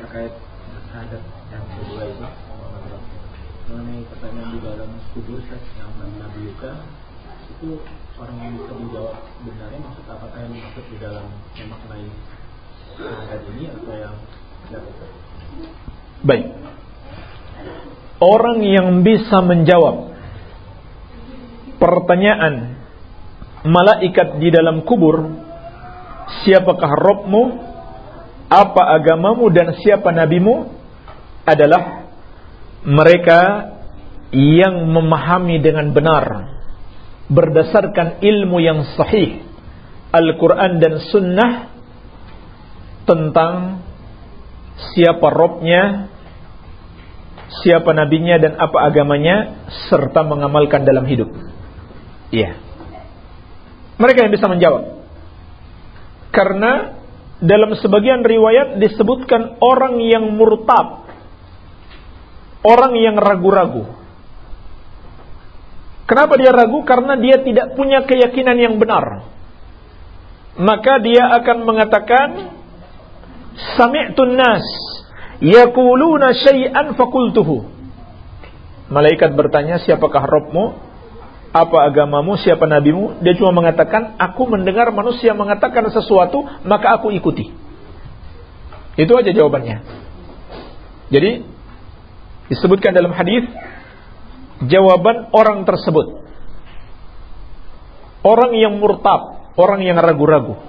Speaker 2: terkait terhadap yang kedua itu mengenai pertanyaan di dalam kubur yang Nabi Yuka itu orang yang bisa menjawab benarnya maksud apakah yang maksud di dalam memaknai syahadat ini atau yang tidak
Speaker 1: Baik. Orang yang bisa menjawab pertanyaan malaikat di dalam kubur, siapakah Robmu, apa agamamu dan siapa nabimu adalah mereka yang memahami dengan benar berdasarkan ilmu yang sahih Al-Quran dan Sunnah tentang siapa Robnya, siapa nabinya dan apa agamanya serta mengamalkan dalam hidup. Iya. Mereka yang bisa menjawab. Karena dalam sebagian riwayat disebutkan orang yang murtad. Orang yang ragu-ragu. Kenapa dia ragu? Karena dia tidak punya keyakinan yang benar. Maka dia akan mengatakan Sami'tun nas Yakuluna syai'an fakultuhu. Malaikat bertanya, siapakah Robmu? Apa agamamu? Siapa nabimu? Dia cuma mengatakan, aku mendengar manusia mengatakan sesuatu, maka aku ikuti. Itu aja jawabannya. Jadi, disebutkan dalam hadis jawaban orang tersebut. Orang yang murtab, orang yang ragu-ragu.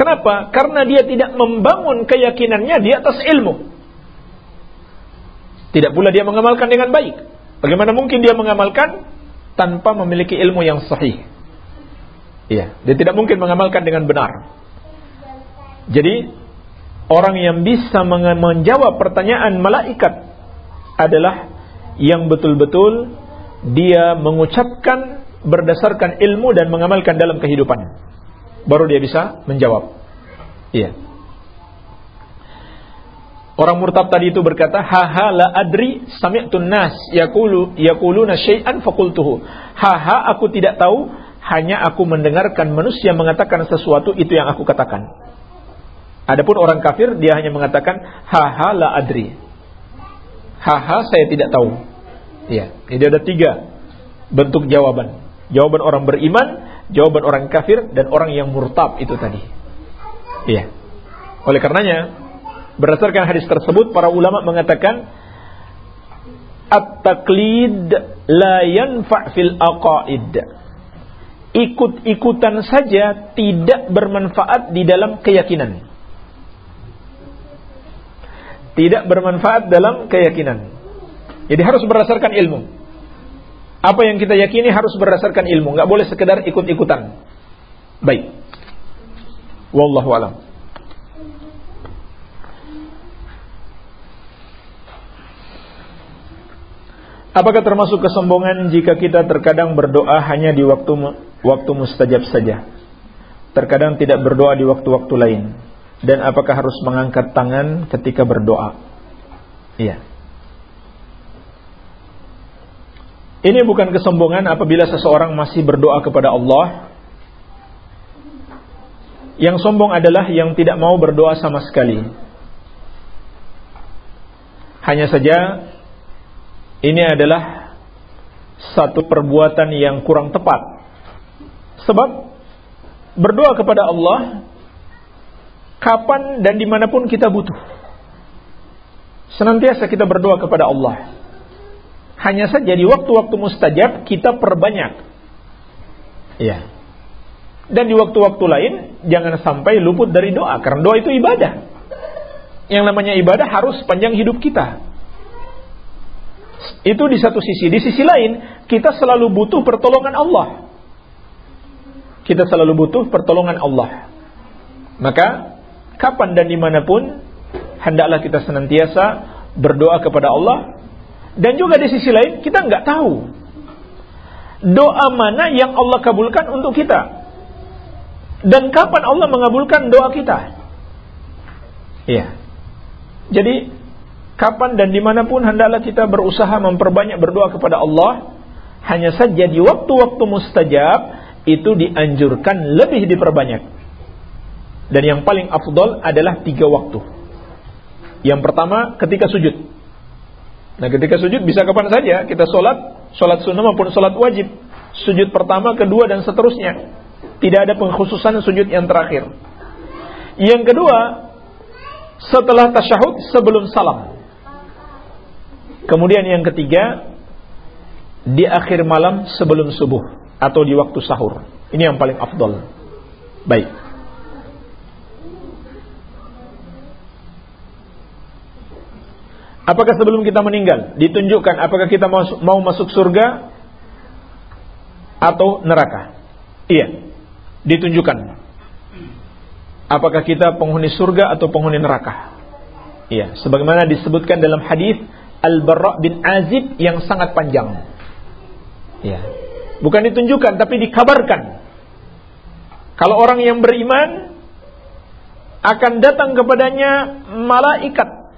Speaker 1: Kenapa? Karena dia tidak membangun keyakinannya di atas ilmu. Tidak pula dia mengamalkan dengan baik. Bagaimana mungkin dia mengamalkan tanpa memiliki ilmu yang sahih? Iya, dia tidak mungkin mengamalkan dengan benar. Jadi, orang yang bisa menjawab pertanyaan malaikat adalah yang betul-betul dia mengucapkan berdasarkan ilmu dan mengamalkan dalam kehidupan baru dia bisa menjawab. Iya. Orang murtad tadi itu berkata, "Haha la adri sami'tun nas yaqulu yaquluna syai'an faqultuhu." Haha aku tidak tahu, hanya aku mendengarkan manusia mengatakan sesuatu itu yang aku katakan. Adapun orang kafir dia hanya mengatakan, "Haha la adri." Haha saya tidak tahu. Iya, jadi ada tiga bentuk jawaban. Jawaban orang beriman, jawaban orang kafir dan orang yang murtab itu tadi. Iya. Oleh karenanya, berdasarkan hadis tersebut para ulama mengatakan at-taqlid la yanfa' fil aqaid. Ikut-ikutan saja tidak bermanfaat di dalam keyakinan. Tidak bermanfaat dalam keyakinan. Jadi harus berdasarkan ilmu. Apa yang kita yakini harus berdasarkan ilmu, nggak boleh sekedar ikut-ikutan. Baik. Wallahu alam. Apakah termasuk kesombongan jika kita terkadang berdoa hanya di waktu waktu mustajab saja? Terkadang tidak berdoa di waktu-waktu lain. Dan apakah harus mengangkat tangan ketika berdoa? Iya. Ini bukan kesombongan apabila seseorang masih berdoa kepada Allah. Yang sombong adalah yang tidak mau berdoa sama sekali. Hanya saja ini adalah satu perbuatan yang kurang tepat. Sebab berdoa kepada Allah kapan dan di mana pun kita butuh. Senantiasa kita berdoa kepada Allah. Hanya saja di waktu-waktu mustajab kita perbanyak. Ya. Dan di waktu-waktu lain jangan sampai luput dari doa karena doa itu ibadah. Yang namanya ibadah harus panjang hidup kita. Itu di satu sisi. Di sisi lain, kita selalu butuh pertolongan Allah. Kita selalu butuh pertolongan Allah. Maka, kapan dan di mana pun, hendaklah kita senantiasa berdoa kepada Allah dan juga di sisi lain kita nggak tahu doa mana yang Allah kabulkan untuk kita. Dan kapan Allah mengabulkan doa kita. Iya. Jadi kapan dan di mana pun hendaklah kita berusaha memperbanyak berdoa kepada Allah. Hanya saja di waktu-waktu mustajab itu dianjurkan lebih diperbanyak. Dan yang paling afdol adalah tiga waktu. Yang pertama ketika sujud. Nah ketika sujud bisa kapan saja kita sholat, sholat sunnah maupun sholat wajib. Sujud pertama, kedua dan seterusnya. Tidak ada pengkhususan sujud yang terakhir. Yang kedua, setelah tasyahud sebelum salam. Kemudian yang ketiga, di akhir malam sebelum subuh atau di waktu sahur. Ini yang paling afdol. Baik. Apakah sebelum kita meninggal ditunjukkan apakah kita mau, mau masuk surga atau neraka? Iya, ditunjukkan. Apakah kita penghuni surga atau penghuni neraka? Iya, sebagaimana disebutkan dalam hadis Al-Barra bin Azib yang sangat panjang. Ya. Bukan ditunjukkan tapi dikabarkan. Kalau orang yang beriman akan datang kepadanya malaikat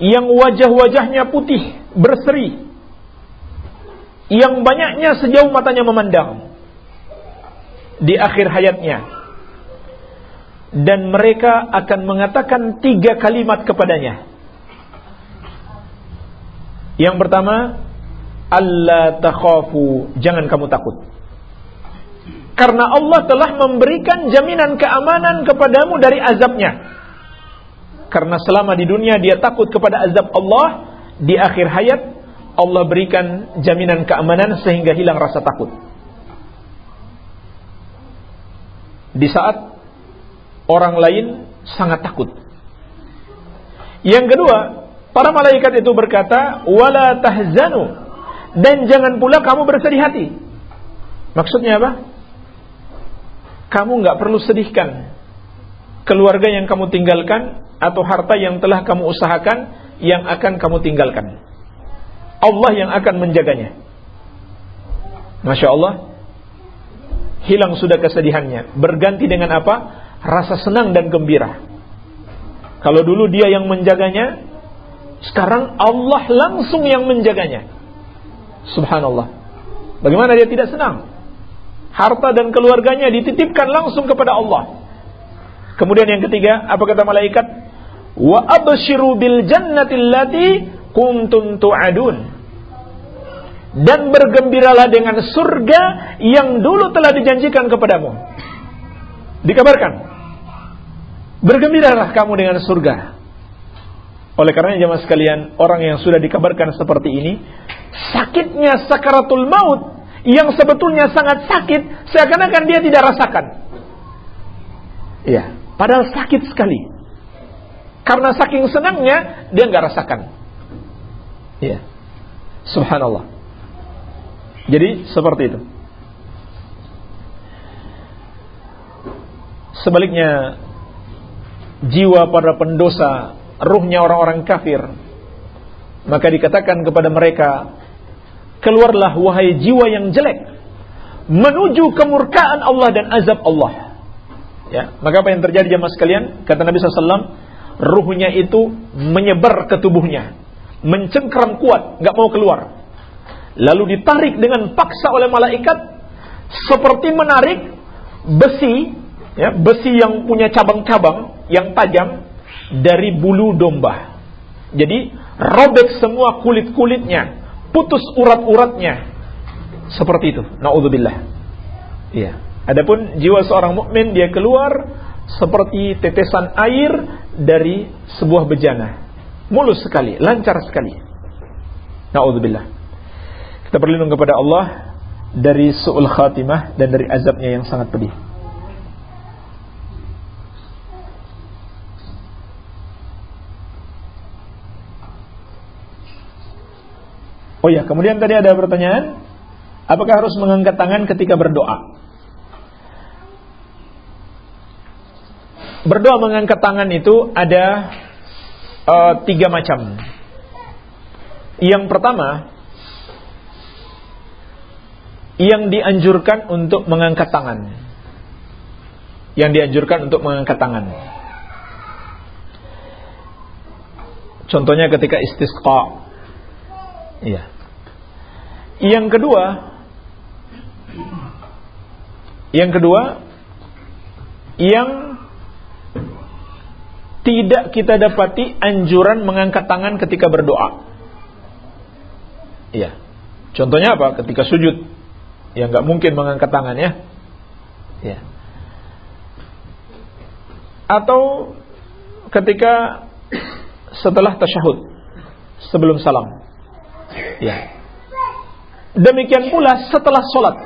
Speaker 1: yang wajah-wajahnya putih, berseri, yang banyaknya sejauh matanya memandang di akhir hayatnya. Dan mereka akan mengatakan tiga kalimat kepadanya. Yang pertama, Allah takhafu, jangan kamu takut. Karena Allah telah memberikan jaminan keamanan kepadamu dari azabnya. Karena selama di dunia dia takut kepada azab Allah, di akhir hayat Allah berikan jaminan keamanan sehingga hilang rasa takut. Di saat orang lain sangat takut. Yang kedua, Para malaikat itu berkata, "Wala tahzanu." Dan jangan pula kamu bersedih hati. Maksudnya apa? Kamu nggak perlu sedihkan keluarga yang kamu tinggalkan atau harta yang telah kamu usahakan yang akan kamu tinggalkan. Allah yang akan menjaganya. Masya Allah, hilang sudah kesedihannya. Berganti dengan apa? Rasa senang dan gembira. Kalau dulu dia yang menjaganya, sekarang Allah langsung yang menjaganya. Subhanallah. Bagaimana dia tidak senang? Harta dan keluarganya dititipkan langsung kepada Allah. Kemudian yang ketiga, apa kata malaikat? Wa abshiru bil jannati allati kuntum tu'adun. Dan bergembiralah dengan surga yang dulu telah dijanjikan kepadamu. Dikabarkan. Bergembiralah kamu dengan surga oleh karena jemaah sekalian, orang yang sudah dikabarkan seperti ini, sakitnya sakaratul maut yang sebetulnya sangat sakit, seakan-akan dia tidak rasakan. Iya, padahal sakit sekali. Karena saking senangnya dia nggak rasakan. Iya. Subhanallah. Jadi seperti itu. Sebaliknya jiwa para pendosa ruhnya orang-orang kafir. Maka dikatakan kepada mereka, keluarlah wahai jiwa yang jelek menuju kemurkaan Allah dan azab Allah. Ya, maka apa yang terjadi jemaah sekalian? Kata Nabi SAW, ruhnya itu menyebar ke tubuhnya, mencengkram kuat, nggak mau keluar. Lalu ditarik dengan paksa oleh malaikat, seperti menarik besi, ya, besi yang punya cabang-cabang yang tajam, dari bulu domba. Jadi robek semua kulit-kulitnya, putus urat-uratnya. Seperti itu. Nauzubillah. Iya. Adapun jiwa seorang mukmin dia keluar seperti tetesan air dari sebuah bejana. Mulus sekali, lancar sekali. Nauzubillah. Kita berlindung kepada Allah dari su'ul khatimah dan dari azabnya yang sangat pedih. Oh ya, kemudian tadi ada pertanyaan, apakah harus mengangkat tangan ketika berdoa? Berdoa mengangkat tangan itu ada uh, tiga macam. Yang pertama, yang dianjurkan untuk mengangkat tangan. Yang dianjurkan untuk mengangkat tangan. Contohnya ketika istisqa Iya. Yang kedua, yang kedua, yang tidak kita dapati anjuran mengangkat tangan ketika berdoa. Iya. Contohnya apa? Ketika sujud, ya nggak mungkin mengangkat tangan ya. Ya. Atau ketika setelah tasyahud, sebelum salam. Ya. Demikian pula setelah sholat.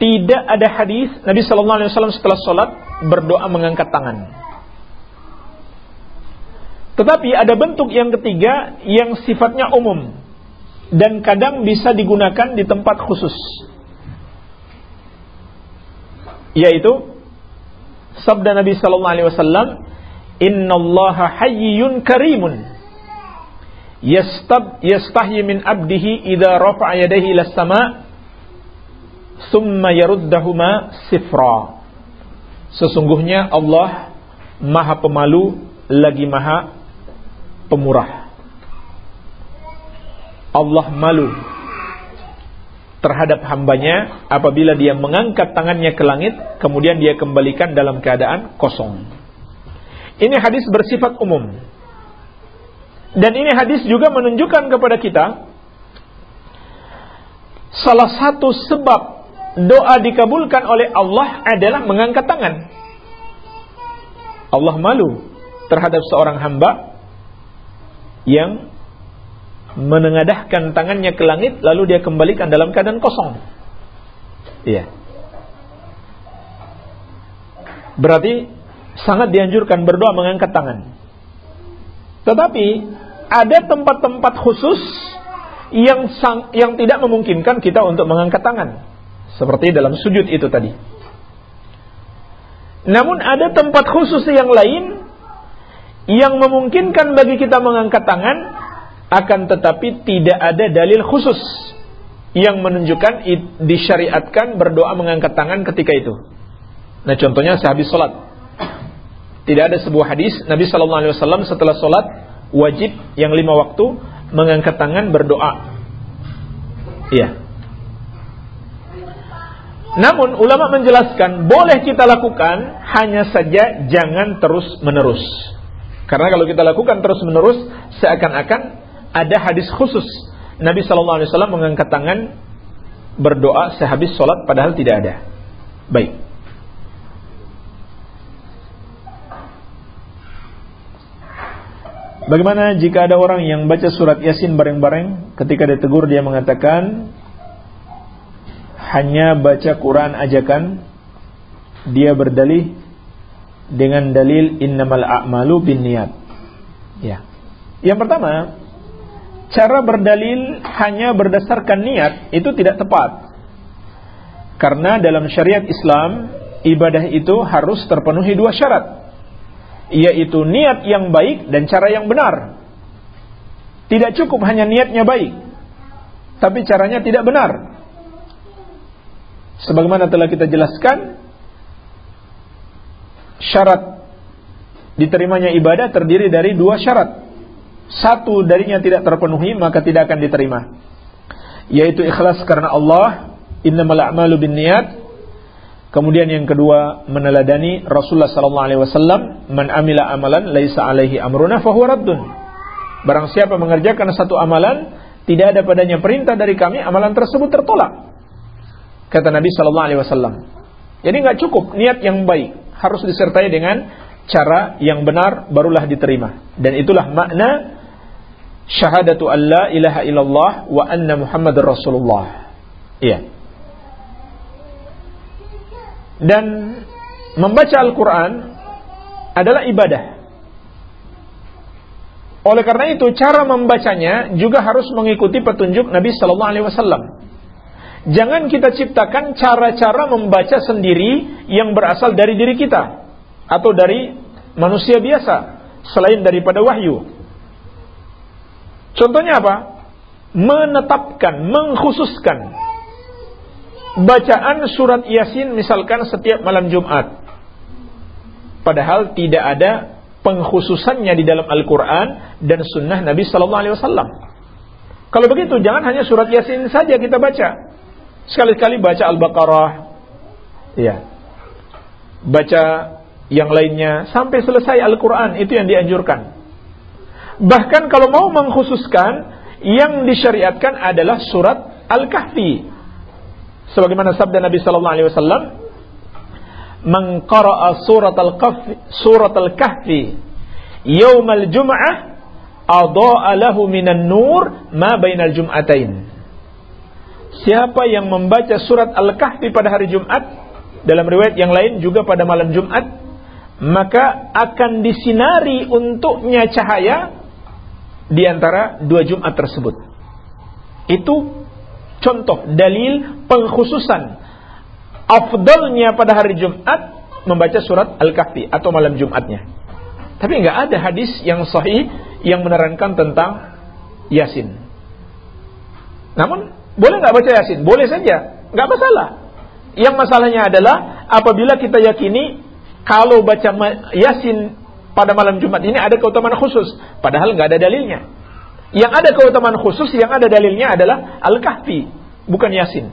Speaker 1: Tidak ada hadis Nabi Shallallahu Alaihi Wasallam setelah sholat berdoa mengangkat tangan. Tetapi ada bentuk yang ketiga yang sifatnya umum dan kadang bisa digunakan di tempat khusus. Yaitu sabda Nabi sallallahu alaihi wasallam, "Innallaha hayyun karimun." Yastab yastahyi min abdihi idza rafa'a yadayhi ila sama' thumma yaruddahuma sifra. Sesungguhnya Allah Maha Pemalu lagi Maha Pemurah. Allah malu terhadap hambanya apabila dia mengangkat tangannya ke langit kemudian dia kembalikan dalam keadaan kosong. Ini hadis bersifat umum. Dan ini hadis juga menunjukkan kepada kita salah satu sebab doa dikabulkan oleh Allah adalah mengangkat tangan. Allah malu terhadap seorang hamba yang menengadahkan tangannya ke langit lalu dia kembalikan dalam keadaan kosong. Iya. Berarti sangat dianjurkan berdoa mengangkat tangan. Tetapi ada tempat-tempat khusus yang sang, yang tidak memungkinkan kita untuk mengangkat tangan. Seperti dalam sujud itu tadi. Namun ada tempat khusus yang lain yang memungkinkan bagi kita mengangkat tangan akan tetapi tidak ada dalil khusus yang menunjukkan disyariatkan berdoa mengangkat tangan ketika itu. Nah contohnya sehabis sholat. Tidak ada sebuah hadis Nabi Shallallahu Alaihi Wasallam setelah sholat wajib yang lima waktu mengangkat tangan berdoa. Iya. Namun ulama menjelaskan boleh kita lakukan hanya saja jangan terus menerus. Karena kalau kita lakukan terus menerus seakan-akan ada hadis khusus Nabi Shallallahu Alaihi Wasallam mengangkat tangan berdoa sehabis sholat padahal tidak ada. Baik. Bagaimana jika ada orang yang baca surat Yasin bareng-bareng ketika ditegur dia mengatakan hanya baca Quran ajakan dia berdalih dengan dalil innamal a'malu niat. Ya. Yang pertama, cara berdalil hanya berdasarkan niat itu tidak tepat. Karena dalam syariat Islam, ibadah itu harus terpenuhi dua syarat yaitu niat yang baik dan cara yang benar. Tidak cukup hanya niatnya baik, tapi caranya tidak benar. Sebagaimana telah kita jelaskan, syarat diterimanya ibadah terdiri dari dua syarat. Satu darinya tidak terpenuhi, maka tidak akan diterima. Yaitu ikhlas karena Allah, innamal a'malu bin niat, Kemudian yang kedua meneladani Rasulullah sallallahu alaihi wasallam, "Man amalan laisa alaihi amruna fahuwa raddun." Barang siapa mengerjakan satu amalan, tidak ada padanya perintah dari kami, amalan tersebut tertolak. Kata Nabi sallallahu alaihi wasallam. Jadi nggak cukup niat yang baik, harus disertai dengan cara yang benar barulah diterima. Dan itulah makna syahadatu alla ilaha illallah wa anna muhammadar rasulullah. Iya dan membaca Al-Quran adalah ibadah. Oleh karena itu, cara membacanya juga harus mengikuti petunjuk Nabi Sallallahu Alaihi Wasallam. Jangan kita ciptakan cara-cara membaca sendiri yang berasal dari diri kita atau dari manusia biasa selain daripada wahyu. Contohnya apa? Menetapkan, mengkhususkan bacaan surat Yasin misalkan setiap malam Jumat. Padahal tidak ada pengkhususannya di dalam Al-Quran dan Sunnah Nabi Sallallahu Alaihi Wasallam. Kalau begitu, jangan hanya surat Yasin saja kita baca. Sekali-kali baca Al-Baqarah, ya, baca yang lainnya sampai selesai Al-Quran itu yang dianjurkan. Bahkan kalau mau mengkhususkan, yang disyariatkan adalah surat Al-Kahfi sebagaimana sabda Nabi sallallahu alaihi wasallam man qara'a surat al-kahfi surat al-kahfi yaum al-jum'ah adha'a lahu minan nur ma bainal jum'atain Siapa yang membaca surat Al-Kahfi pada hari Jumat dalam riwayat yang lain juga pada malam Jumat maka akan disinari untuknya cahaya di antara dua Jumat tersebut. Itu contoh dalil pengkhususan afdalnya pada hari Jumat membaca surat Al-Kahfi atau malam Jumatnya. Tapi nggak ada hadis yang sahih yang menerangkan tentang Yasin. Namun boleh nggak baca Yasin? Boleh saja, nggak masalah. Yang masalahnya adalah apabila kita yakini kalau baca Yasin pada malam Jumat ini ada keutamaan khusus, padahal nggak ada dalilnya. Yang ada keutamaan khusus, yang ada dalilnya adalah Al-Kahfi, bukan Yasin.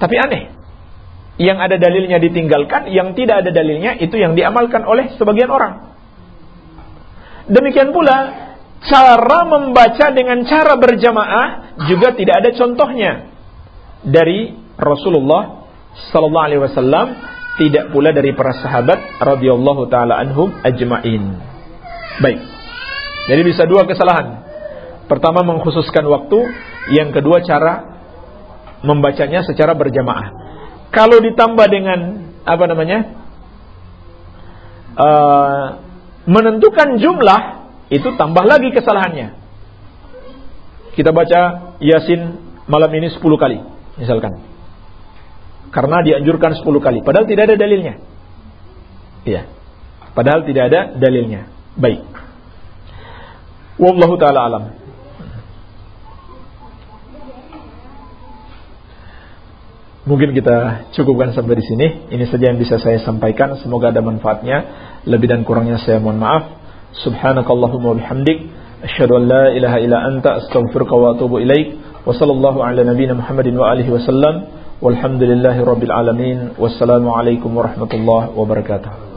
Speaker 1: Tapi aneh. Yang ada dalilnya ditinggalkan, yang tidak ada dalilnya itu yang diamalkan oleh sebagian orang. Demikian pula cara membaca dengan cara berjamaah juga tidak ada contohnya dari Rasulullah sallallahu alaihi wasallam tidak pula dari para sahabat radhiyallahu taala anhum ajmain. Baik. Jadi bisa dua kesalahan. Pertama mengkhususkan waktu, yang kedua cara membacanya secara berjamaah. Kalau ditambah dengan apa namanya? Uh, menentukan jumlah itu tambah lagi kesalahannya. Kita baca Yasin malam ini 10 kali, misalkan. Karena dianjurkan 10 kali, padahal tidak ada dalilnya. Iya. Padahal tidak ada dalilnya. Baik. Wallahu taala alam. Mungkin kita cukupkan sampai di sini. Ini saja yang bisa saya sampaikan. Semoga ada manfaatnya. Lebih dan kurangnya saya mohon maaf. Subhanakallahumma bihamdik asyhadu an la ilaha illa anta astaghfiruka wa atubu ilaik. Wa sallallahu ala nabiyyina Muhammadin wa alihi wasallam. Walhamdulillahi rabbil alamin. Wassalamu alaikum warahmatullahi wabarakatuh.